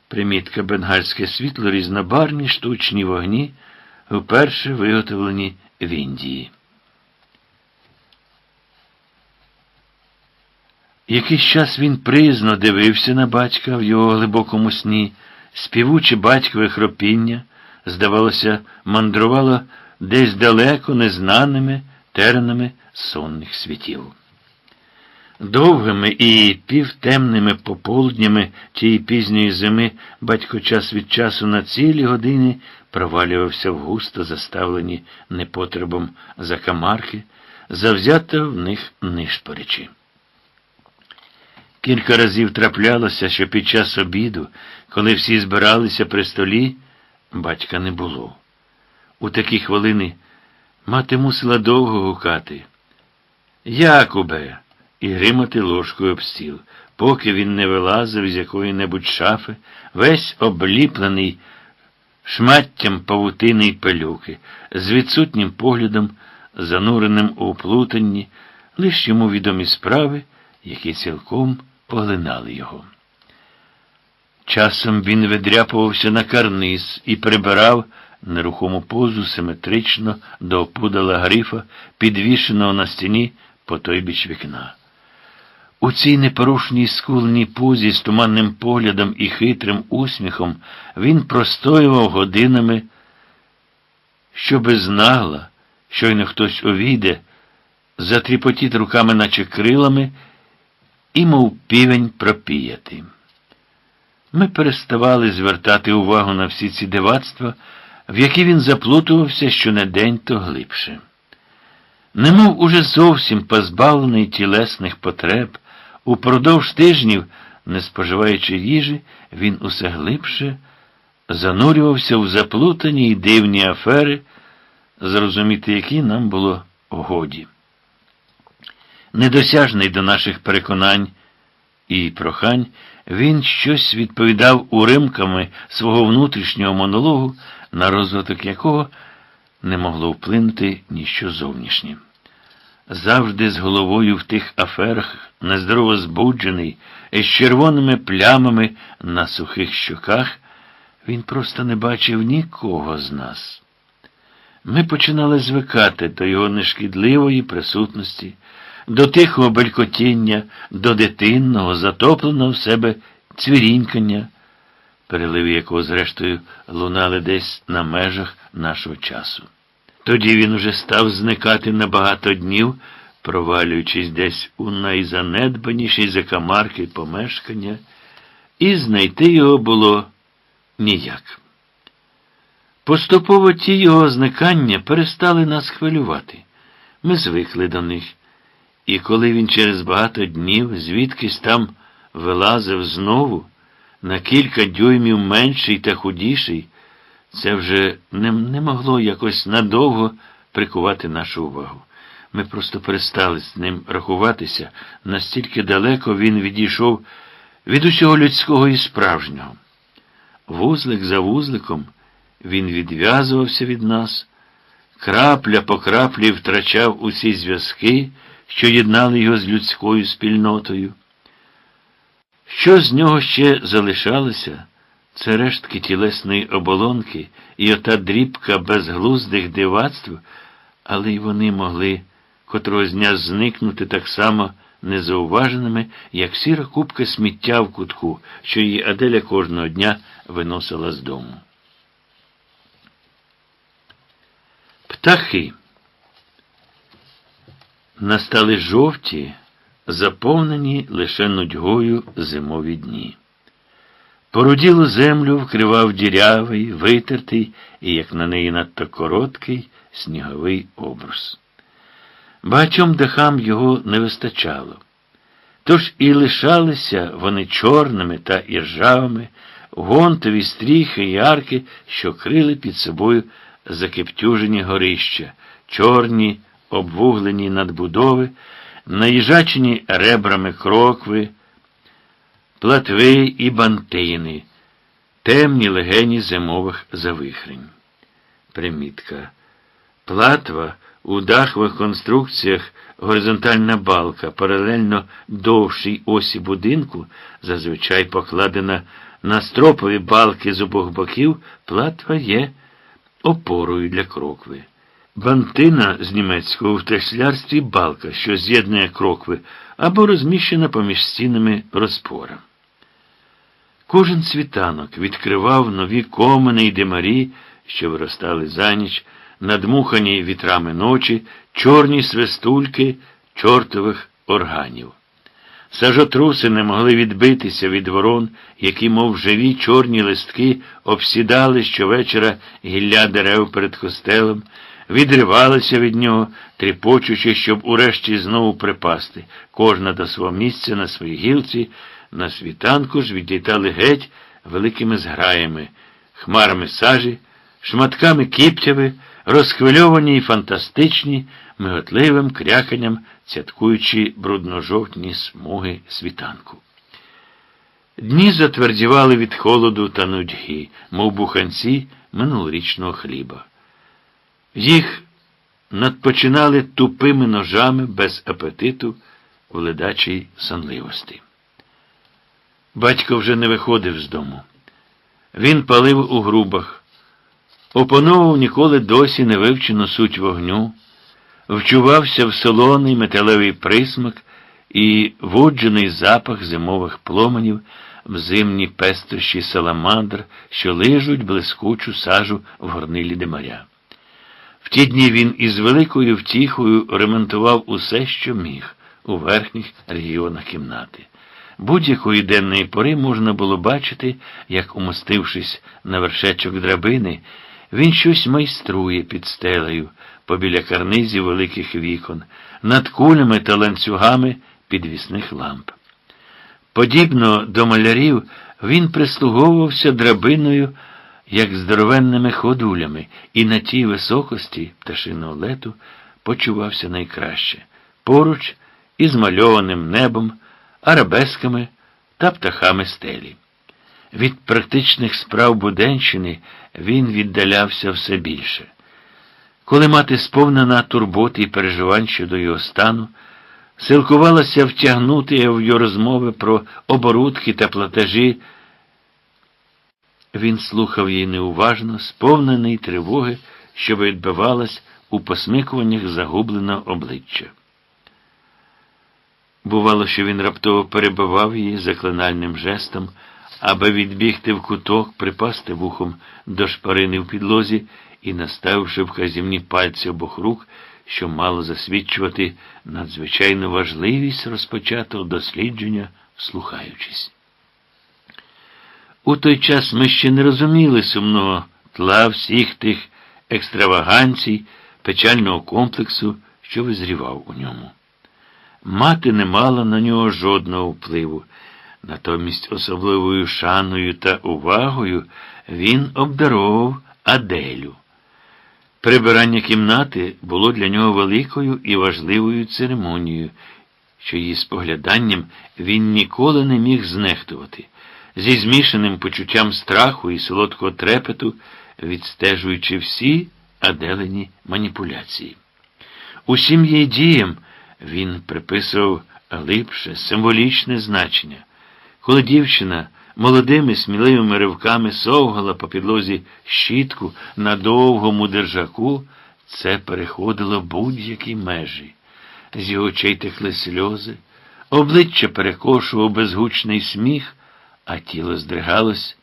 Примітка бенгальське світло різнобарні штучні вогні, вперше виготовлені в Індії. Якийсь час він приязно дивився на батька в його глибокому сні, співуче батькове хропіння, здавалося, мандрувало десь далеко незнаними теренами сонних світів. Довгими і півтемними пополуднями тієї пізньої зими батько час від часу на цілі години провалювався в густо заставлені непотребом закамарки, завзято в них нишпорячи. Кілька разів траплялося, що під час обіду, коли всі збиралися при столі, батька не було. У такі хвилини мати мусила довго гукати. Якубе! І гримати ложкою об стіл, поки він не вилазив з якої-небудь шафи, весь обліплений шматтям павутини й пилюки, з відсутнім поглядом, зануреним у плутанні, лиш йому відомі справи, які цілком поглинали його. Часом він видряпувався на карниз і прибирав нерухому позу симетрично до опудала грифа, підвішеного на стіні по той біч вікна. У цій непорушній скульній позі з туманним поглядом і хитрим усміхом він простоював годинами, щоби знала, щойно хтось увійде, затріпотіть руками, наче крилами, і, мов півень, пропіяти. Ми переставали звертати увагу на всі ці дивацтва, в які він заплутувався щонедень то глибше. Немов уже зовсім позбавлений тілесних потреб, упродовж тижнів, не споживаючи їжі, він усе глибше занурювався в заплутані й дивні афери, зрозуміти які нам було годі. Недосяжний до наших переконань і прохань, він щось відповідав уримками свого внутрішнього монологу, на розвиток якого не могло вплинути ніщо зовнішнє. Завжди з головою в тих аферах, нездорово збуджений, з червоними плямами на сухих щоках, він просто не бачив нікого з нас. Ми починали звикати до його нешкідливої присутності, до тихого белькотіння, до дитинного, затопленого в себе цвірінькання, переливи якого, зрештою, лунали десь на межах нашого часу. Тоді він уже став зникати на багато днів, провалюючись десь у найзанедбаніші закамарки помешкання, і знайти його було ніяк. Поступово ті його зникання перестали нас хвилювати. Ми звикли до них. І коли він через багато днів звідкись там вилазив знову, на кілька дюймів менший та худіший, це вже не, не могло якось надовго прикувати нашу увагу. Ми просто перестали з ним рахуватися, настільки далеко він відійшов від усього людського і справжнього. Вузлик за вузликом він відв'язувався від нас, крапля по краплі втрачав усі зв'язки, що єднали його з людською спільнотою. Що з нього ще залишалося? Це рештки тілесної оболонки і ота дрібка безглуздих дивацтв, але й вони могли котрогось дня зникнути так само незауваженими, як сіра купка сміття в кутку, що її Аделя кожного дня виносила з дому. Птахи. Настали жовті, заповнені лише нудьгою зимові дні. Поруділу землю вкривав дірявий, витертий і, як на неї надто короткий, сніговий обрус. Багатьом дахам його не вистачало. Тож і лишалися вони чорними та іржавими, гонтові стріхи і арки, що крили під собою закептюжені горища, чорні, обвуглені надбудови, наїжачені ребрами крокви, платви і бантини, темні легені зимових завихрень. Примітка. Платва у дахових конструкціях горизонтальна балка, паралельно довшій осі будинку, зазвичай покладена на стропові балки з обох боків, платва є опорою для крокви. Бантина з німецького в теслярстві балка, що з'єднує крокви, або розміщена поміж стінами розпора. Кожен світанок відкривав нові комини й димарі, що виростали за ніч, надмухані вітрами ночі, чорні свистульки чортових органів. Сажотруси не могли відбитися від ворон, які, мов живі чорні листки, обсідали щовечора гілля дерев перед костелом, відривалися від нього, тріпочучи, щоб урешті знову припасти, кожна до свого місця на своїй гілці, на світанку ж відлітали геть великими зграями, хмарами сажі, шматками кіптяви, розхвильовані й фантастичні, миготливим кряканням, цяткуючи брудно-жовтні смуги світанку. Дні затвердівали від холоду та нудьги, мов буханці минулорічного хліба. Їх надпочинали тупими ножами без апетиту в ледачій сонливості. Батько вже не виходив з дому. Він палив у грубах, опановував ніколи досі не вивчену суть вогню, вчувався в солоний металевий присмак і воджений запах зимових пломенів в зимні пестощі саламандр, що лижуть блискучу сажу в горнилі димаря. В ті дні він із великою втіхою ремонтував усе, що міг, у верхніх регіонах кімнати. Будь-якої денної пори можна було бачити, як, умостившись на вершечок драбини, він щось майструє під стелею, побіля карнизів великих вікон, над кулями та ланцюгами підвісних ламп. Подібно до малярів, він прислуговувався драбиною, як здоровенними ходулями, і на тій високості пташиного лету почувався найкраще поруч із мальованим небом, арабесками та птахами стелі. Від практичних справ Буденщини він віддалявся все більше. Коли мати сповнена турботи і переживань щодо його стану, силкувалася втягнути в його розмови про оборудки та платежі, він слухав її неуважно, сповнений тривоги, що відбивалась у посмикуваннях загубленого обличчя. Бувало, що він раптово перебивав її заклинальним жестом, аби відбігти в куток, припасти вухом до шпарини в підлозі і, наставивши вказівні пальці обох рук, що мало засвідчувати надзвичайну важливість розпочатого дослідження, вслухаючись. У той час ми ще не розуміли сумного тла всіх тих екстраваганцій, печального комплексу, що визрівав у ньому. Мати не мала на нього жодного впливу. Натомість особливою шаною та увагою він обдаровував Аделю. Прибирання кімнати було для нього великою і важливою церемонією, що її спогляданням він ніколи не міг знехтувати, зі змішаним почуттям страху і солодкого трепету, відстежуючи всі Аделені маніпуляції. Усім її діям він приписував глибше, символічне значення. Коли дівчина молодими сміливими ривками совгала по підлозі щітку на довгому держаку, це переходило будь-які межі. З його очей текли сльози, обличчя перекошував безгучний сміх, а тіло здригалось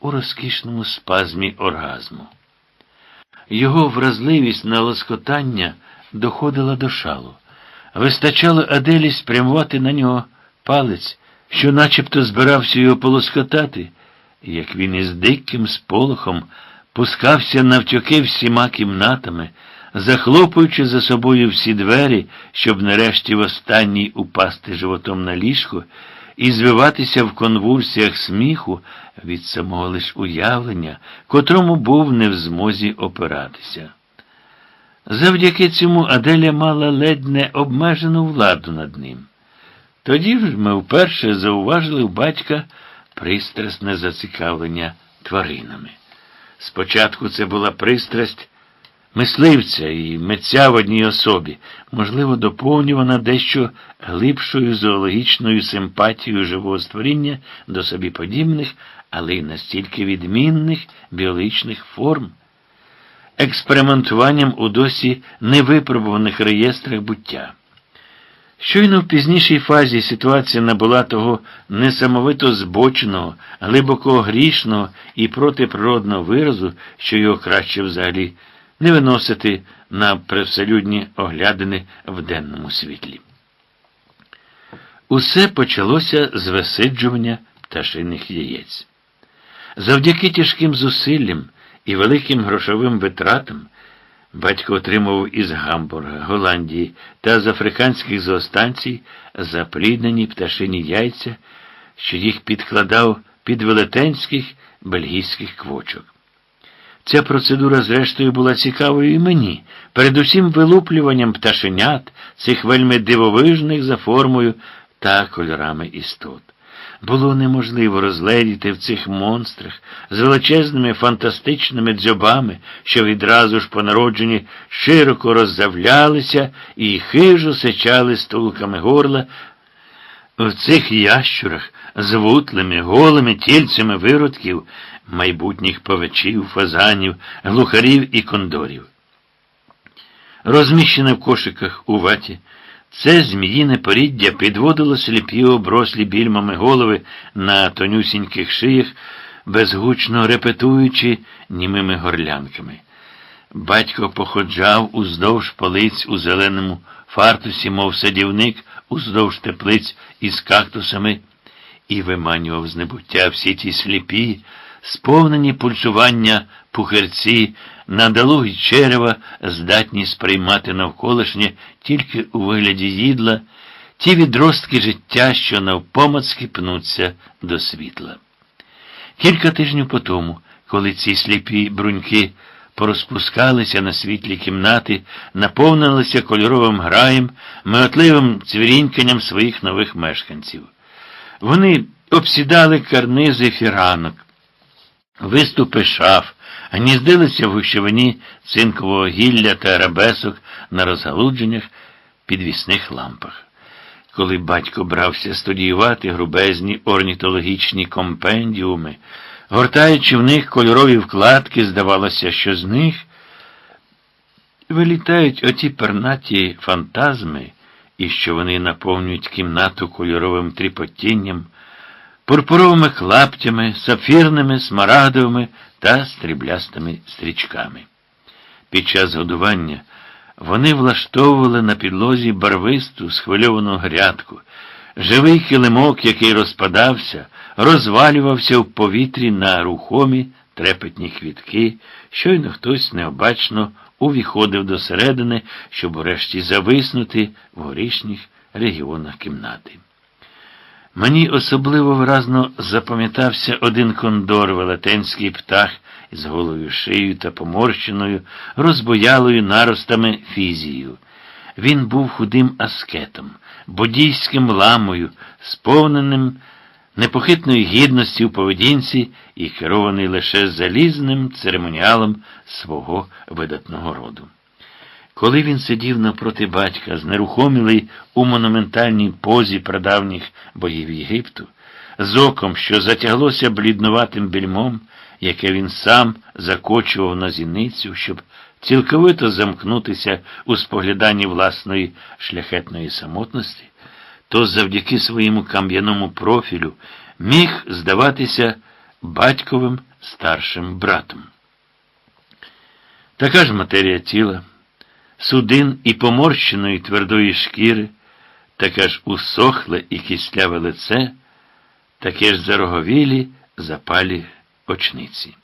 у розкішному спазмі оргазму. Його вразливість на лоскотання доходила до шалу. Вистачало Аделі спрямувати на нього палець, що начебто збирався його полоскотати, як він із диким сполохом пускався навтьоки всіма кімнатами, захлопуючи за собою всі двері, щоб нарешті в останній упасти животом на ліжко і звиватися в конвульсіях сміху від самого лиш уявлення, котрому був не в змозі опиратися. Завдяки цьому Аделя мала ледь не обмежену владу над ним. Тоді ж ми вперше зауважили у батька пристрасне зацікавлення тваринами. Спочатку це була пристрасть мисливця і митця в одній особі, можливо, доповнювана дещо глибшою зоологічною симпатією живого створіння до собі подібних, але й настільки відмінних біологічних форм експериментуванням у досі невипробуваних реєстрах буття. Щойно в пізнішій фазі ситуація набула того несамовито збоченого, глибоко грішного і протиприродного виразу, що його краще взагалі не виносити на привселюдні оглядини в денному світлі. Усе почалося з висиджування пташиних яєць. Завдяки тяжким зусиллям і великим грошовим витратам батько отримав із Гамбурга, Голландії та з африканських зоостанцій запліднені пташині яйця, що їх підкладав під велетенських бельгійських квочок. Ця процедура, зрештою, була цікавою і мені, передусім вилуплюванням пташенят, цих вельми дивовижних за формою та кольорами істот. Було неможливо розгледіти в цих монстрах з величезними фантастичними дзьобами, що відразу ж по народженні широко роззавлялися і хижо сичали стулками горла, В цих ящурах з вутлими, голими тільцями виродків, майбутніх повечів, фазанів, глухарів і кондорів. Розміщене в кошиках у ваті, це зміїне поріддя підводило сліпі оброслі більмами голови на тонюсіньких шиях, безгучно репетуючи німими горлянками. Батько походжав уздовж полиць у зеленому фартусі, мов садівник, уздовж теплиць із кактусами, і виманював з небуття всі ті сліпі, сповнені пульсування пухерці, надалугі черева, здатні сприймати навколишнє тільки у вигляді їдла, ті відростки життя, що навпомацки пнуться до світла. Кілька тижнів по тому, коли ці сліпі бруньки порозпускалися на світлі кімнати, наповнилися кольоровим граєм, миотливим цвіріньканням своїх нових мешканців. Вони обсідали карнизи фіранок, виступи шаф, гніздилися в гущевині цинкового гілля та арабесок на розгалудженнях підвісних лампах. Коли батько брався студіювати грубезні орнітологічні компендіуми, гортаючи в них кольорові вкладки, здавалося, що з них вилітають оті пернаті фантазми, і що вони наповнюють кімнату кольоровим тріпотінням, пурпуровими клаптями, сапфірними, смарагдовими та стріблястими стрічками. Під час годування вони влаштовували на підлозі барвисту схвильовану грядку, живий килимок, який розпадався, розвалювався в повітрі на рухомі трепетні квітки, щойно хтось необачно увіходив до середини, щоб урешті зависнути в горішніх регіонах кімнати. Мені особливо виразно запам'ятався один кондор, велетенський птах із головою шиєю та поморщеною, розбоялою наростами фізією. Він був худим аскетом, бодійським ламою, сповненим непохитної гідності в поведінці і керований лише залізним церемоніалом свого видатного роду. Коли він сидів напроти батька, знерухомілий у монументальній позі прадавніх боїв Єгипту, з оком, що затяглося бліднуватим більмом, яке він сам закочував на зіницю, щоб цілковито замкнутися у спогляданні власної шляхетної самотності, то завдяки своєму кам'яному профілю міг здаватися батьковим старшим братом. Така ж матерія тіла, судин і поморщеної твердої шкіри, таке ж усохле і кисляве лице, таке ж зароговілі запалі очниці.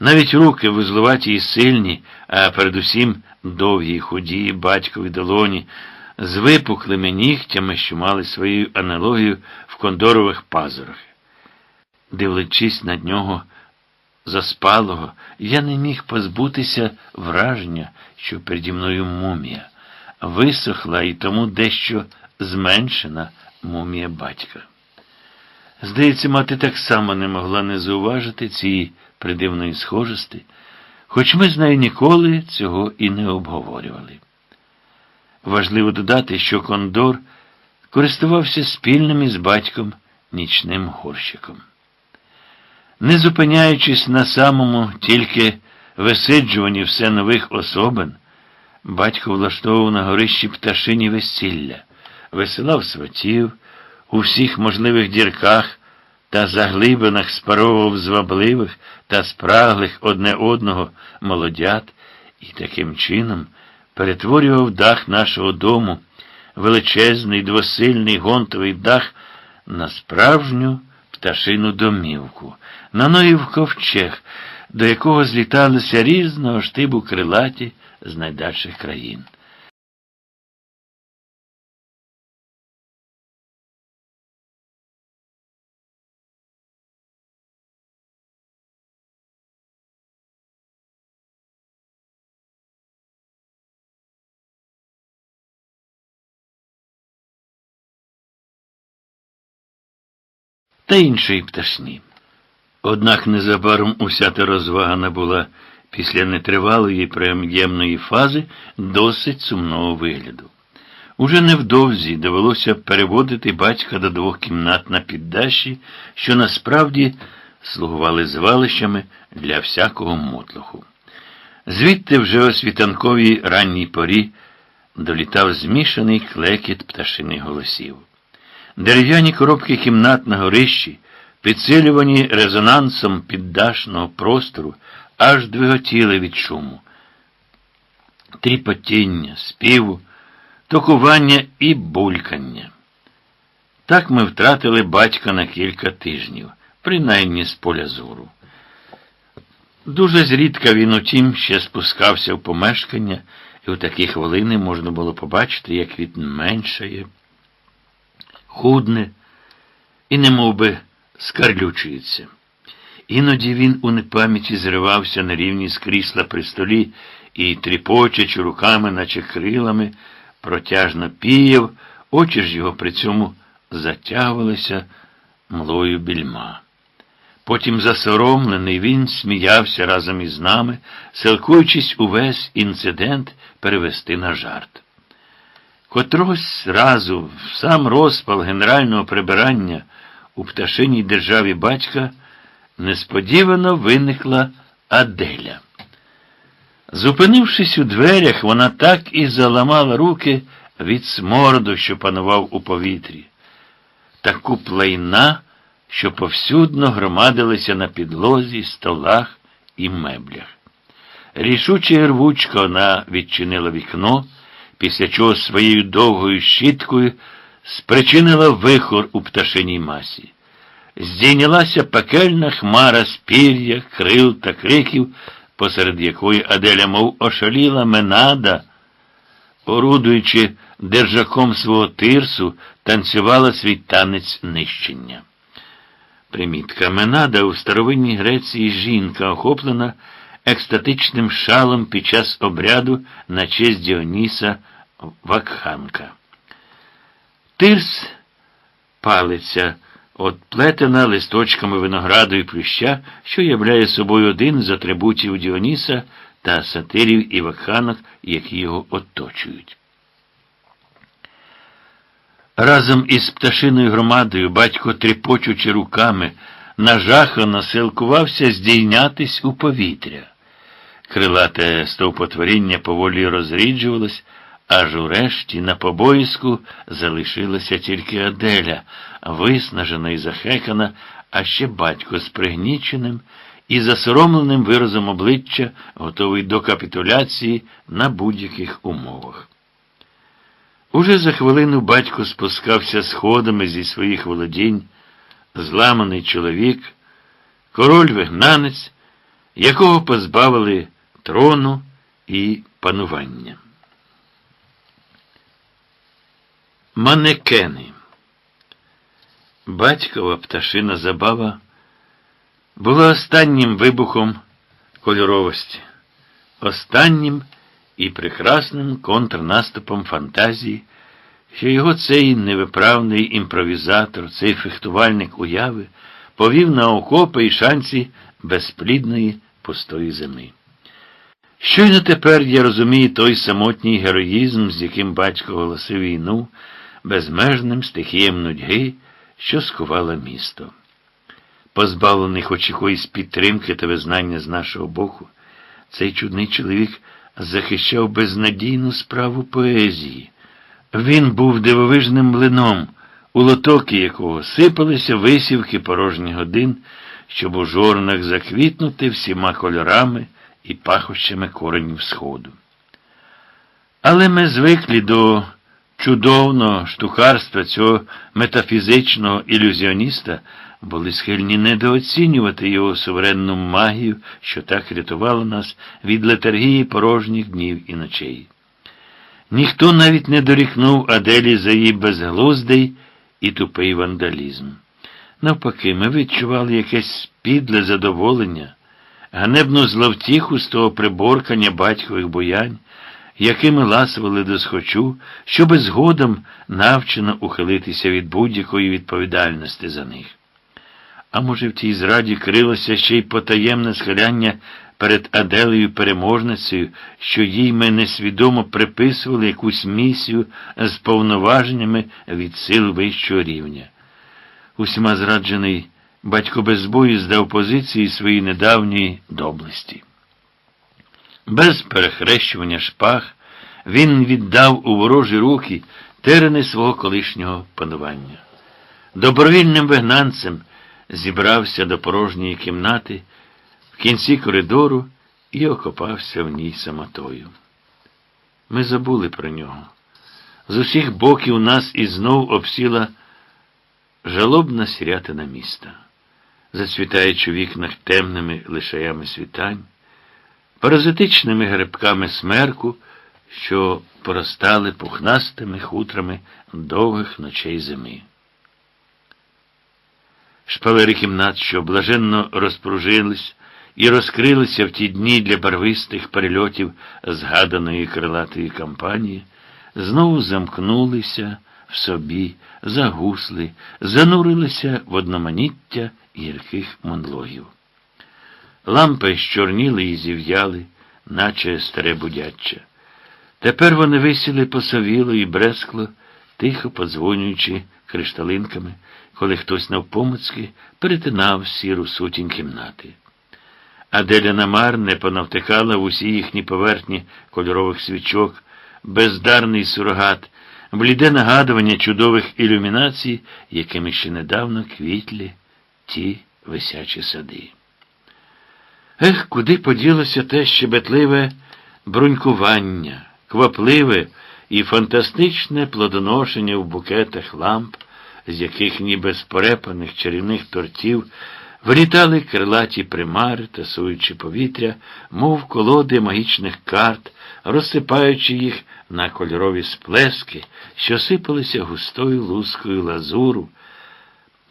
Навіть руки вузлуваті і сильні, а передусім довгі, худі, батькові долоні, з випуклими нігтями, що мали свою аналогію в кондорових пазурах. Дивлячись на нього заспалого, я не міг позбутися враження, що переді мною мумія, висохла і тому дещо зменшена мумія батька. Здається, мати так само не могла не зауважити цієї придивної схожості, хоч ми з нею ніколи цього і не обговорювали. Важливо додати, що Кондор користувався спільним із батьком нічним горщиком. Не зупиняючись на самому тільки висиджуванні все нових особин, батько влаштовував на горищі пташині весілля, висилав сватів у всіх можливих дірках та заглибинах спаровував звабливих та спраглих одне одного молодят і таким чином перетворював дах нашого дому, величезний двосильний гонтовий дах на справжню пташину домівку, на Ноїв ковчег, до якого зліталися різного штибу крилаті з найдальших країн. Та іншої пташні. Однак незабаром уся та розвага набула після нетривалої приємної фази досить сумного вигляду. Уже невдовзі довелося переводити батька до двох кімнат на піддаші, що насправді слугували звалищами для всякого мотлоху. Звідти вже о світанковій ранній порі долітав змішаний клекіт пташиних голосів. Дерев'яні коробки кімнат на горищі, підсилювані резонансом піддашного простору, аж двиготіли від шуму. Тріпотіння, співу, токування і булькання. Так ми втратили батька на кілька тижнів, принаймні з поля зору. Дуже зрідка він утім ще спускався в помешкання, і у такі хвилини можна було побачити, як він меншає, худне і немов би скарлючується. Іноді він у непам'яті зривався на рівні з крісла при столі і, тріпочучи руками, наче крилами, протяжно піяв, очі ж його при цьому затягувалися млою більма. Потім, засоромлений, він сміявся разом із нами, силкуючись увесь інцидент перевести на жарт. Котрось разу в сам розпал генерального прибирання у пташиній державі батька несподівано виникла Аделя. Зупинившись у дверях, вона так і заламала руки від смороду, що панував у повітрі. Таку плейна, що повсюдно громадилися на підлозі, столах і меблях. Рішуче рвучко вона відчинила вікно, після чого своєю довгою щіткою спричинила вихор у пташиній масі. Здійнялася пекельна хмара з пір'я, крил та криків, посеред якої Аделя, мов ошаліла менада, орудуючи держаком свого тирсу, танцювала свій танець нищення. Примітка Менада у старовинній Греції жінка охоплена екстатичним шалом під час обряду на честь Діоніса Вакханка. Тирс палиця, отплетена листочками винограду і плюща, що являє собою один з атрибутів Діоніса та сатирів і вакханок, які його оточують. Разом із пташиною громадою батько, тріпочучи руками, нажахано силкувався здійнятись у повітря. Крилате стовпотворіння поволі розріджувалось, аж урешті на побоїску залишилася тільки Аделя, виснажена і захекана, а ще батько з пригніченим і засоромленим виразом обличчя, готовий до капітуляції на будь-яких умовах. Уже за хвилину батько спускався сходами зі своїх володінь, зламаний чоловік, король вигнанець, якого позбавили трону і панування. Манекени. Батькова пташина забава була останнім вибухом кольоровості, останнім і прекрасним контрнаступом фантазії, що його цей невиправний імпровізатор, цей фехтувальник уяви повів на окопи і шанці безплідної пустої зими. Щойно тепер я розумію той самотній героїзм, з яким батько голосив війну, безмежним стихієм нудьги, що скувала місто. Позбавлений хоч якоїсь підтримки та визнання з нашого боку, цей чудний чоловік захищав безнадійну справу поезії. Він був дивовижним млином, у лотоки якого сипалися висівки порожніх годин, щоб у жорнах заквітнути всіма кольорами і пахощами коренів сходу. Але ми звикли до чудовного штукарства цього метафізичного ілюзіоніста, були схильні недооцінювати його суверенну магію, що так рятувала нас від летаргії порожніх днів і ночей. Ніхто навіть не дорікнув Аделі за її безглуздий і тупий вандалізм. Навпаки, ми відчували якесь підле задоволення, ганебну зловтіху з того приборкання батькових боянь, якими ласували до схочу, щоби згодом навчено ухилитися від будь-якої відповідальності за них. А може, в тій зраді крилося ще й потаємне схиляння перед Аделею переможницею, що їй ми несвідомо приписували якусь місію з повноваженнями від сил вищого рівня. Усіма зраджений батько без бою здав позиції своїй недавньої доблесті. Без перехрещування шпаг він віддав у ворожі руки терени свого колишнього панування. Добровільним вигнанцем зібрався до порожньої кімнати в кінці коридору і окопався в ній самотою. Ми забули про нього. З усіх боків нас і знов обсіла жалобна сірятина міста, зацвітаючи в вікнах темними лишаями світань, паразитичними грибками смерку, що поростали пухнастими хутрами довгих ночей зими. Шпалери кімнат, що блаженно розпружились і розкрилися в ті дні для барвистих перельотів згаданої крилатої кампанії, знову замкнулися в собі, загусли, занурилися в одноманіття гірких монлогів. Лампи щорніли і зів'яли, наче старе будяччя. Тепер вони висіли посовіло і брескло, тихо подзвонюючи кришталинками, коли хтось навпомацьки перетинав сіру сутінь кімнати. Аделя Намар не понавтикала в усі їхні поверхні кольорових свічок, бездарний сурогат, бліде нагадування чудових ілюмінацій, якими ще недавно квітлі ті висячі сади. Ех, куди поділося те щебетливе брунькування, квапливе і фантастичне плодоношення в букетах ламп, з яких ніби з порепаних чарівних тортів вилітали крилаті примари, тасуючи повітря, мов колоди магічних карт, розсипаючи їх на кольорові сплески, що сипалися густою лускою лазуру,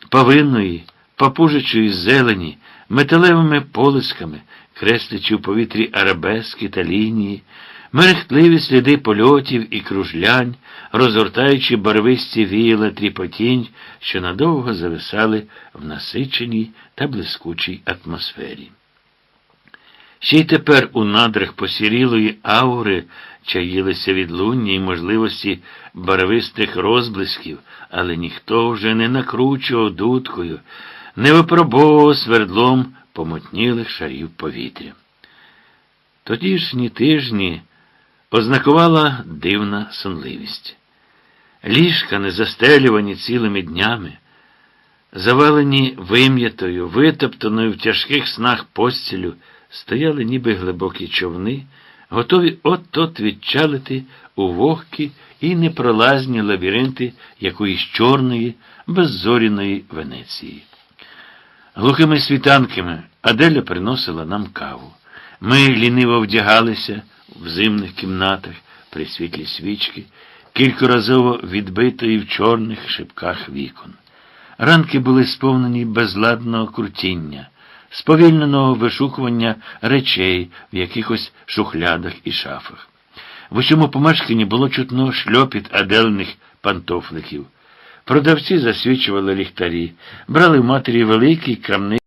павинної, папужичої зелені, металевими полисками, креслячи в повітрі арабески та лінії, мерехтливі сліди польотів і кружлянь, розгортаючи барвисті віяла тріпотінь, що надовго зависали в насиченій та блискучій атмосфері. Ще й тепер у надрах посірілої аури чаїлися відлунні й можливості барвистих розблисків, але ніхто вже не накручував дудкою, не випробовував свердлом помотнілих шарів повітря. Тодішні тижні ознакувала дивна сонливість. Ліжка, не застелювані цілими днями, завалені вим'ятою, витоптаною в тяжких снах постілю, стояли ніби глибокі човни, готові от-от відчалити у вогкі і непролазні лабіринти якоїсь чорної, беззоряної Венеції. Глухими світанками Аделя приносила нам каву. Ми ліниво вдягалися в зимних кімнатах при світлі свічки, кількоразово відбитої в чорних шибках вікон. Ранки були сповнені безладного крутіння, сповільненого вишукування речей в якихось шухлядах і шафах. В усьому помешканні було чутно шльопіт адельних пантофликів. Продавці засвічували ліхтарі, брали в матері великий крамний.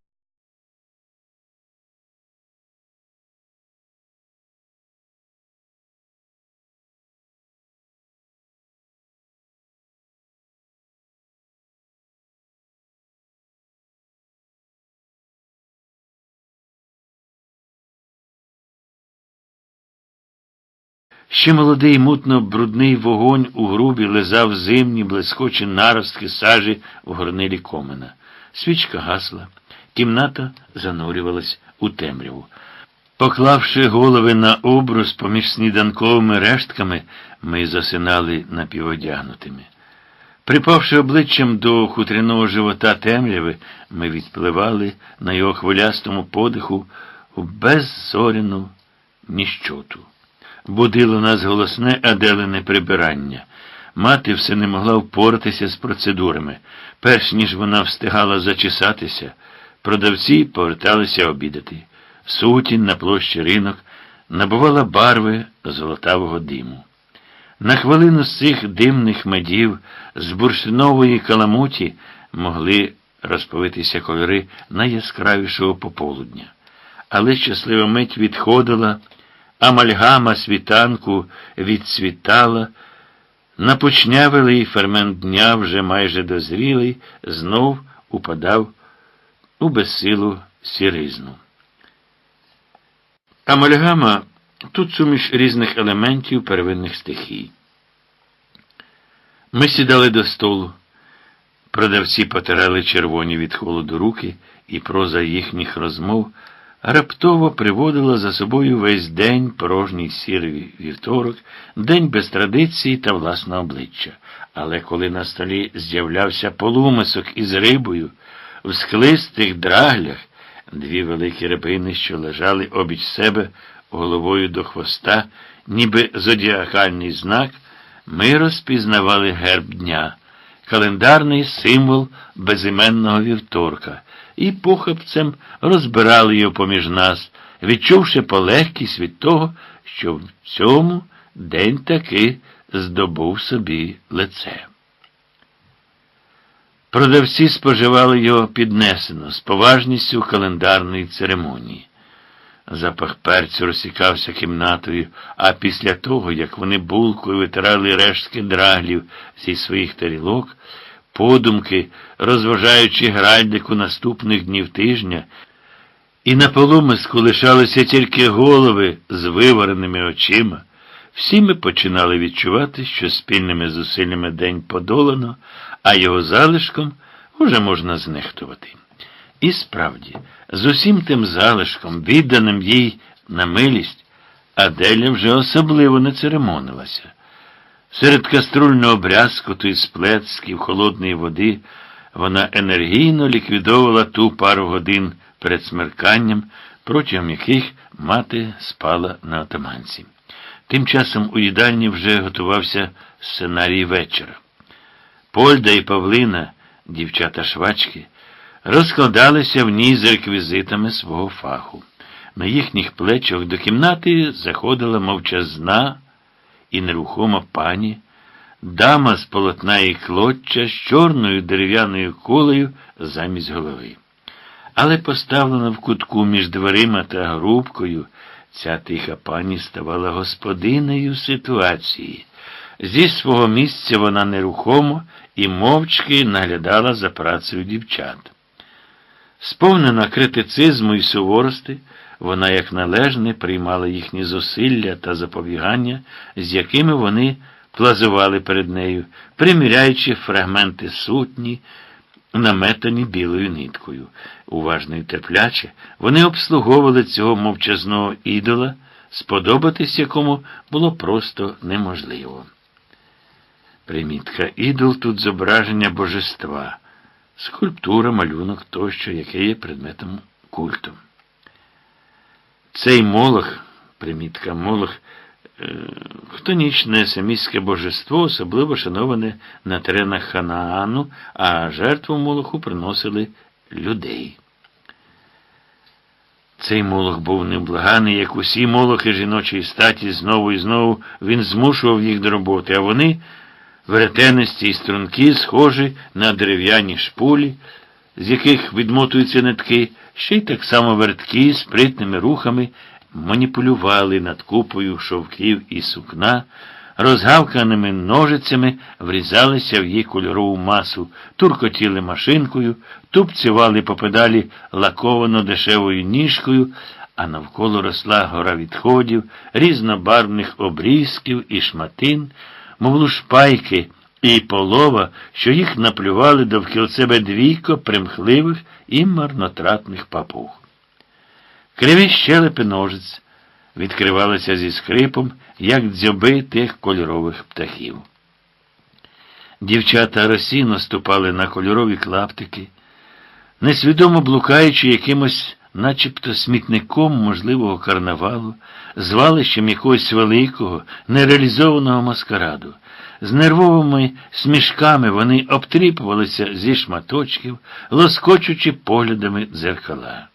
Ще молодий мутно брудний вогонь у грубі лизав зимні блискочі наростки сажі в горнилі комина. Свічка гасла, кімната занурювалась у темряву. Поклавши голови на обрус поміж сніданковими рештками, ми засинали напіводягнутими. Припавши обличчям до хутряного живота темряви, ми відпливали на його хвилястому подиху у беззоряну ніщоту. Будило нас голосне аделине прибирання. Мати все не могла впоратися з процедурами. Перш ніж вона встигала зачесатися, продавці поверталися обідати. Сутінь на площі ринок набувала барви золотавого диму. На хвилину з цих димних медів з бурштинової каламуті могли розповитися кольори найяскравішого пополудня. Але щаслива мить відходила, амальгама світанку відцвітала, напочнявилий фермент дня вже майже дозрілий, знов упадав у безсилу сіризну. Амальгама тут суміш різних елементів первинних стихій. Ми сідали до столу. Продавці потирали червоні від холоду руки, і проза їхніх розмов раптово приводила за собою весь день порожній сірий вівторок, день без традицій та власного обличчя. Але коли на столі з'являвся полумисок із рибою, в склистих драглях, дві великі рибини, що лежали обіч себе головою до хвоста, ніби зодіакальний знак, ми розпізнавали герб дня, календарний символ безіменного вівторка, і похапцем розбирали його поміж нас, відчувши полегкість від того, що в цьому день таки здобув собі лице. Продавці споживали його піднесено, з поважністю календарної церемонії. Запах перцю розсікався кімнатою, а після того, як вони булкою витирали рештки драглів зі своїх тарілок, подумки, розважаючи гральнику наступних днів тижня, і на полумиску лишалися тільки голови з вивареними очима, всі ми починали відчувати, що спільними зусиллями день подолано, а його залишком уже можна знехтувати. І справді, з усім тим залишком, відданим їй на милість, Аделя вже особливо не церемонилася. Серед каструльного брязкоту і сплесків холодної води вона енергійно ліквідовувала ту пару годин перед смерканням, протягом яких мати спала на отаманці. Тим часом у їдальні вже готувався сценарій вечора. Польда і Павлина, дівчата швачки, розкладалися в ній з реквізитами свого фаху. На їхніх плечах до кімнати заходила мовчазна і нерухома пані, дама з полотна і клоччя з чорною дерев'яною кулею замість голови. Але поставлена в кутку між дверима та грубкою, ця тиха пані ставала господинею ситуації. Зі свого місця вона нерухомо і мовчки наглядала за працею дівчат. Сповнена критицизму і суворости, вона як належне приймала їхні зусилля та запобігання, з якими вони плазували перед нею, приміряючи фрагменти сутні, наметані білою ниткою. Уважно і терпляче, вони обслуговували цього мовчазного ідола, сподобатись якому було просто неможливо. Примітка ідол тут зображення божества, скульптура, малюнок тощо, яке є предметом культу. Цей молох, примітка молох, е, хтонічне семітське божество, особливо шановане на теренах Ханаану, а жертву молоху приносили людей. Цей молох був неблаганий, як усі молохи жіночої статі, знову і знову він змушував їх до роботи, а вони веретеності і струнки, схожі на дерев'яні шпулі, з яких відмотуються нитки, ще й так само верткі спритними рухами маніпулювали над купою шовків і сукна, розгавканими ножицями врізалися в її кольорову масу, туркотіли машинкою, тупцювали по педалі лаковано дешевою ніжкою, а навколо росла гора відходів, різнобарвних обрізків і шматин, мов лушпайки і полова, що їх наплювали довкіл себе двійко примхливих і марнотратних папуг. Криві щелепи ножиць відкривалися зі скрипом, як дзьоби тих кольорових птахів. Дівчата російно ступали на кольорові клаптики, несвідомо блукаючи якимось начебто смітником можливого карнавалу, звалищем якогось великого, нереалізованого маскараду. З нервовими смішками вони обтріпувалися зі шматочків, лоскочучи поглядами дзеркала.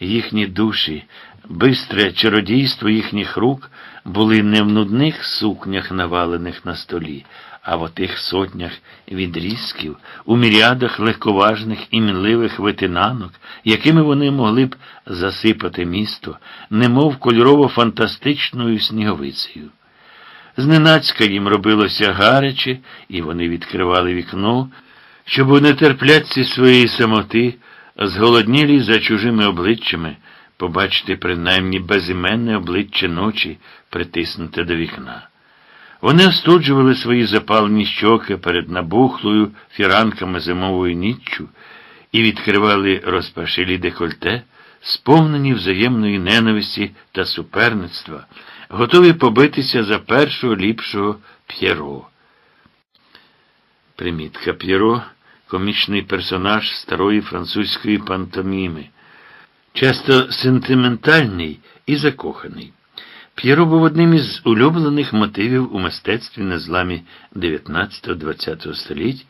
Їхні душі бистре чародійство їхніх рук були не в нудних сукнях, навалених на столі, а в отих сотнях відрізків, у мірядах легковажних і мінливих витинанок, якими вони могли б засипати місто, немов кольорово-фантастичною сніговицею. Зненацька їм робилося гаряче, і вони відкривали вікно, щоб у нетерпляці своєї самоти, зголоднілі за чужими обличчями, побачити принаймні безіменне обличчя ночі, притиснуте до вікна. Вони остуджували свої запалені щоки перед набухлою фіранками зимовою ніччю і відкривали розпашилі декольте, сповнені взаємної ненависті та суперництва, готові побитися за першого ліпшого п'єро. Примітка П'єро комічний персонаж старої французької пантоміми, часто сентиментальний і закоханий. П'єро був одним із улюблених мотивів у мистецтві на зламі 19-20 століть,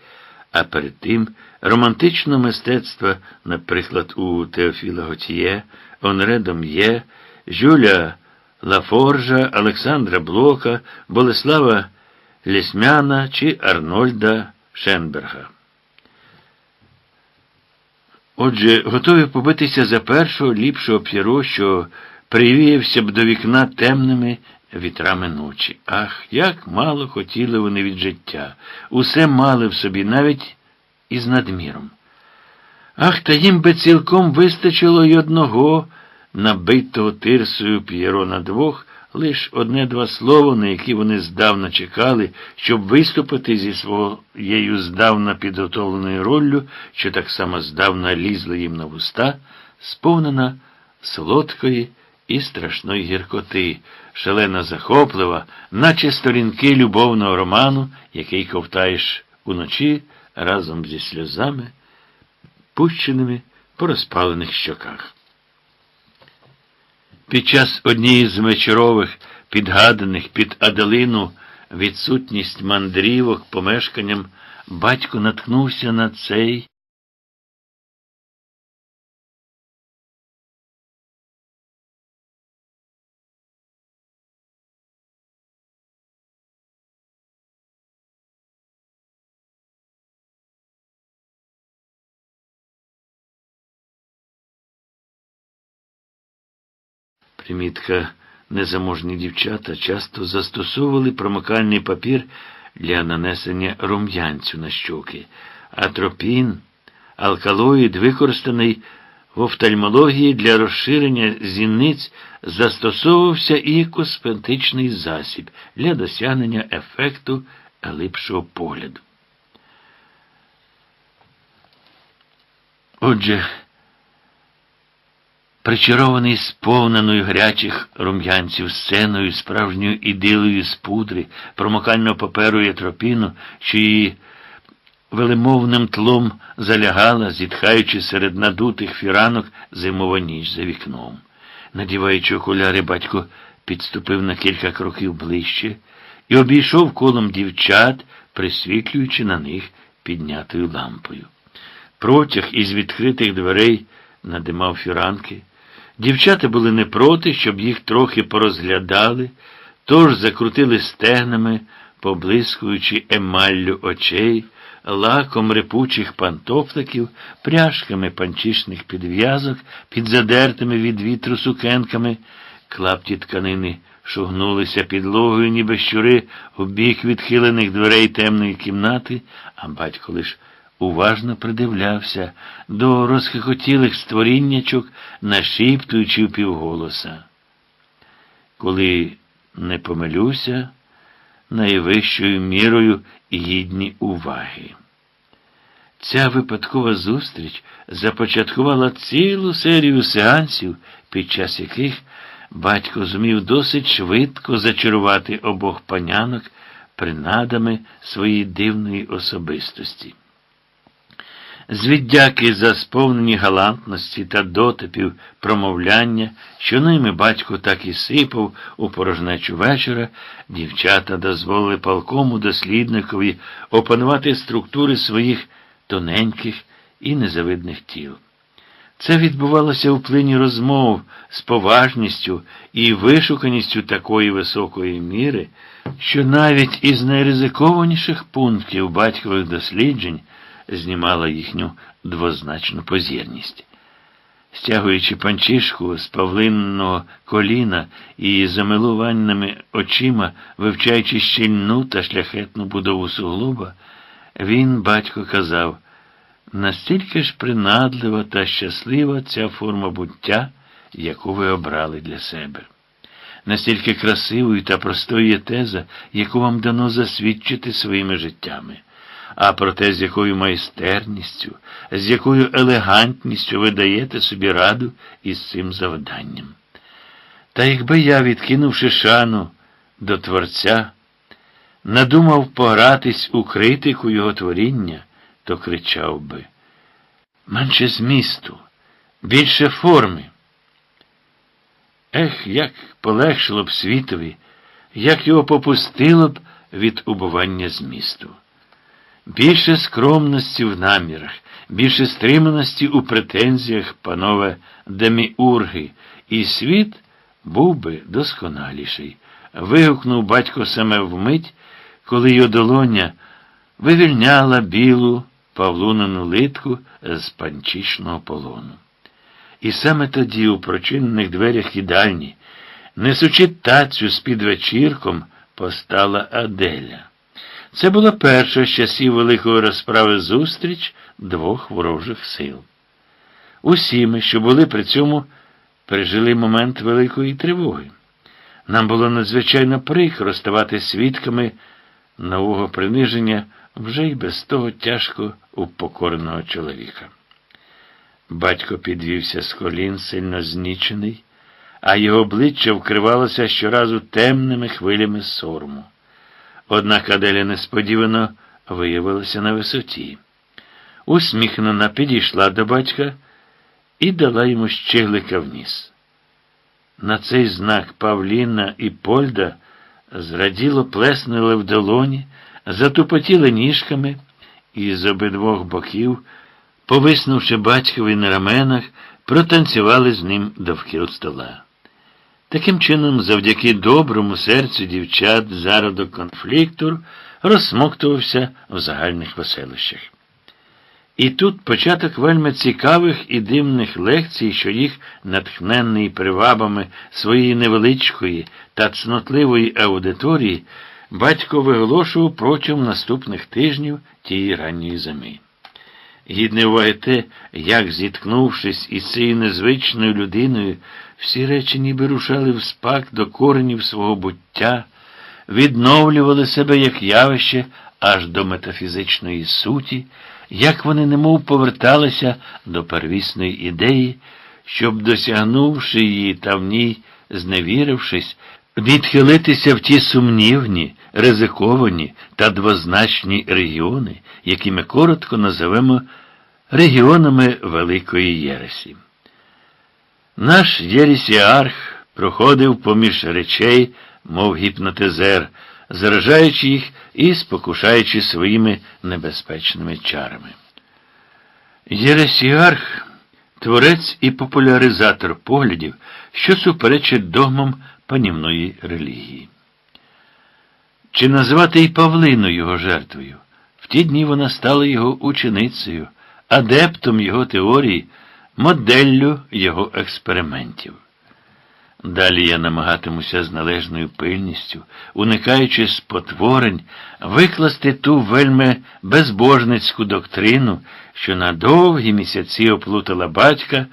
а перед тим романтичного мистецтва, наприклад, у Теофіла Готьє, Онре Дом'є, Жюля Лафоржа, Олександра Блока, Болеслава Лісмяна чи Арнольда Шенберга. Отже, готові побитися за першого ліпшого п'єро, що привіявся б до вікна темними вітрами ночі. Ах, як мало хотіли вони від життя, усе мали в собі, навіть із надміром. Ах, та їм би цілком вистачило й одного, набитого тирсою п'єро на двох, лиш одне-два слова, на які вони здавна чекали, щоб виступити зі своєю здавна підготовленою роллю, що так само здавна лізла їм на вуста, сповнена солодкої і страшної гіркоти, шалено захоплива, наче сторінки любовного роману, який ковтаєш уночі разом зі сльозами, пущеними по розпалених щоках. Під час однієї з вечорових, підгаданих під Аделину відсутність мандрівок помешканням, батько наткнувся на цей. Примітка незаможні дівчата часто застосовували промокальний папір для нанесення рум'янцю на щоки. Атропін, алкалоїд, використаний в офтальмології для розширення зіниць, застосовувався і косметичний засіб для досягнення ефекту глибшого погляду. Отже, Причарований сповненою гарячих рум'янців сценою, справжньою ідилою з пудри, промокального паперу і атропіну, що її велемовним тлом залягала, зітхаючи серед надутих фіранок зимова ніч за вікном. Надіваючи окуляри, батько підступив на кілька кроків ближче і обійшов колом дівчат, присвітлюючи на них піднятою лампою. Протяг із відкритих дверей надимав фіранки. Дівчата були не проти, щоб їх трохи порозглядали, тож закрутили стегнами, поблискуючи емаллю очей, лаком репучих пантофликів, пряжками панчишних підв'язок, під задертими від вітру сукенками, клапті тканини шугнулися підлогою, ніби щури у бік відхилених дверей темної кімнати, а батько лиш уважно придивлявся до розхихотілих створіннячок, нашіптуючи впівголоса. Коли не помилюся, найвищою мірою гідні уваги. Ця випадкова зустріч започаткувала цілу серію сеансів, під час яких батько зумів досить швидко зачарувати обох панянок принадами своєї дивної особистості. Звіддяки за сповнені галантності та дотипів промовляння, що ними батько так і сипав у порожнечу вечора, дівчата дозволили палкому дослідникові опанувати структури своїх тоненьких і незавидних тіл. Це відбувалося у плині розмов з поважністю і вишуканістю такої високої міри, що навіть із найризикованіших пунктів батькових досліджень знімала їхню двозначну позірність. Стягуючи панчишку з павлинного коліна і замилуваними очима, вивчаючи щільну та шляхетну будову суглоба, він, батько, казав, настільки ж принадлива та щаслива ця форма буття, яку ви обрали для себе. Настільки красивою та простою є теза, яку вам дано засвідчити своїми життями а про те, з якою майстерністю, з якою елегантністю ви даєте собі раду із цим завданням. Та якби я, відкинувши шану до Творця, надумав погратись у критику його творіння, то кричав би менше змісту, більше форми. Ех, як полегшило б світові, як його попустило б від убування змісту. Більше скромності в намірах, більше стриманості у претензіях, панове деміурги, і світ був би досконаліший. Вигукнув батько саме вмить, коли його долоня вивільняла білу павлунину литку з панчішного полону. І саме тоді, у прочинених дверях їдальні, несучи тацю з під вечірком, постала Аделя. Це була перша з часів великої розправи зустріч двох ворожих сил. Усі ми, що були при цьому, пережили момент великої тривоги. Нам було надзвичайно прикро ставати свідками нового приниження вже й без того тяжко упокореного чоловіка. Батько підвівся з колін, сильно знічений, а його обличчя вкривалося щоразу темними хвилями сорому. Однак Аделя несподівано виявилася на висоті. Усміхнена підійшла до батька і дала йому щеглика вниз. На цей знак Павліна і Польда зраділо плеснули в долоні, затупотіли ніжками і з обидвох боків, повиснувши батькові на раменах, протанцювали з ним довкіл стола. Таким чином, завдяки доброму серцю дівчат зародок конфлікту розсмоктувався в загальних веселищах. І тут початок вельми цікавих і дивних лекцій, що їх, натхненний привабами своєї невеличкої та цнотливої аудиторії, батько виголошував протягом наступних тижнів тієї ранньої зими. Гідне уваги те, як, зіткнувшись із цією незвичною людиною, всі речі ніби рушали в спак до коренів свого буття, відновлювали себе як явище аж до метафізичної суті, як вони немов поверталися до первісної ідеї, щоб, досягнувши її та в ній зневірившись, відхилитися в ті сумнівні, ризиковані та двозначні регіони, які ми коротко називемо регіонами Великої Єресі. Наш Єрісіарх проходив поміж речей, мов гіпнотизер, заражаючи їх і спокушаючи своїми небезпечними чарами. Єресіарх творець і популяризатор поглядів, що суперечить догмам панівної релігії. Чи назвати й Павлину його жертвою? В ті дні вона стала його ученицею, адептом його теорії, моделлю його експериментів. Далі я намагатимуся з належною пильністю, уникаючи спотворень, викласти ту вельми безбожницьку доктрину, що на довгі місяці оплутала батька,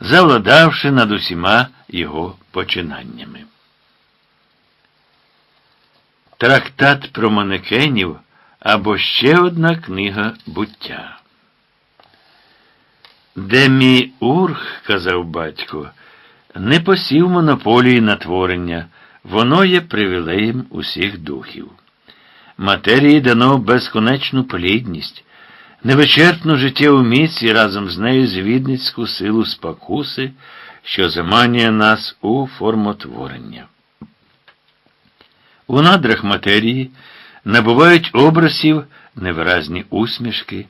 завладавши над усіма його починаннями. Трактат про манекенів або ще одна книга буття. Деміург, казав батько, не посів монополії на творення, воно є привілеєм усіх духів. Матерії дано безконечну плідність, невичерпну життєву міць і разом з нею звідницьку силу спокуси, що заманює нас у формотворення. У надрах матерії набувають образів невиразні усмішки,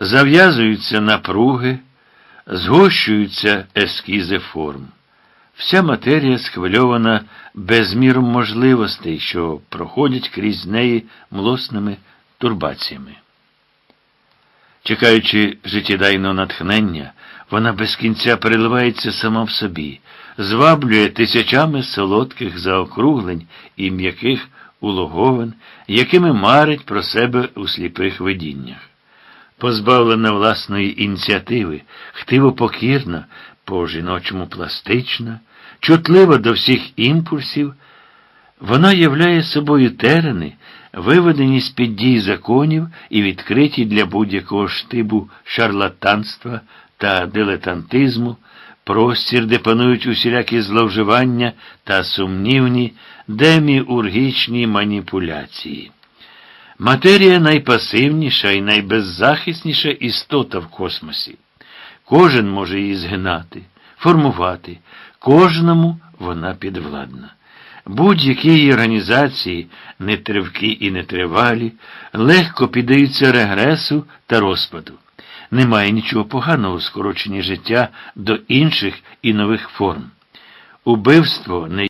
зав'язуються напруги згощуються ескізи форм. Вся матерія схвильована безміром можливостей, що проходять крізь неї млосними турбаціями. Чекаючи життєдайного натхнення, вона без кінця переливається сама в собі, зваблює тисячами солодких заокруглень і м'яких улоговин, якими марить про себе у сліпих видіннях. Позбавлена власної ініціативи, хтиво покірна, по жіночому пластична, чутлива до всіх імпульсів, вона являє собою терени, виведені з-під дій законів і відкриті для будь-якого штибу шарлатанства та дилетантизму, простір, де панують усілякі зловживання та сумнівні деміургічні маніпуляції. Матерія найпасивніша і найбеззахисніша істота в космосі. Кожен може її згинати, формувати, кожному вона підвладна. Будь-які організації, нетривкі і нетривалі, легко піддаються регресу та розпаду. Немає нічого поганого в скороченні життя до інших і нових форм. Убивство не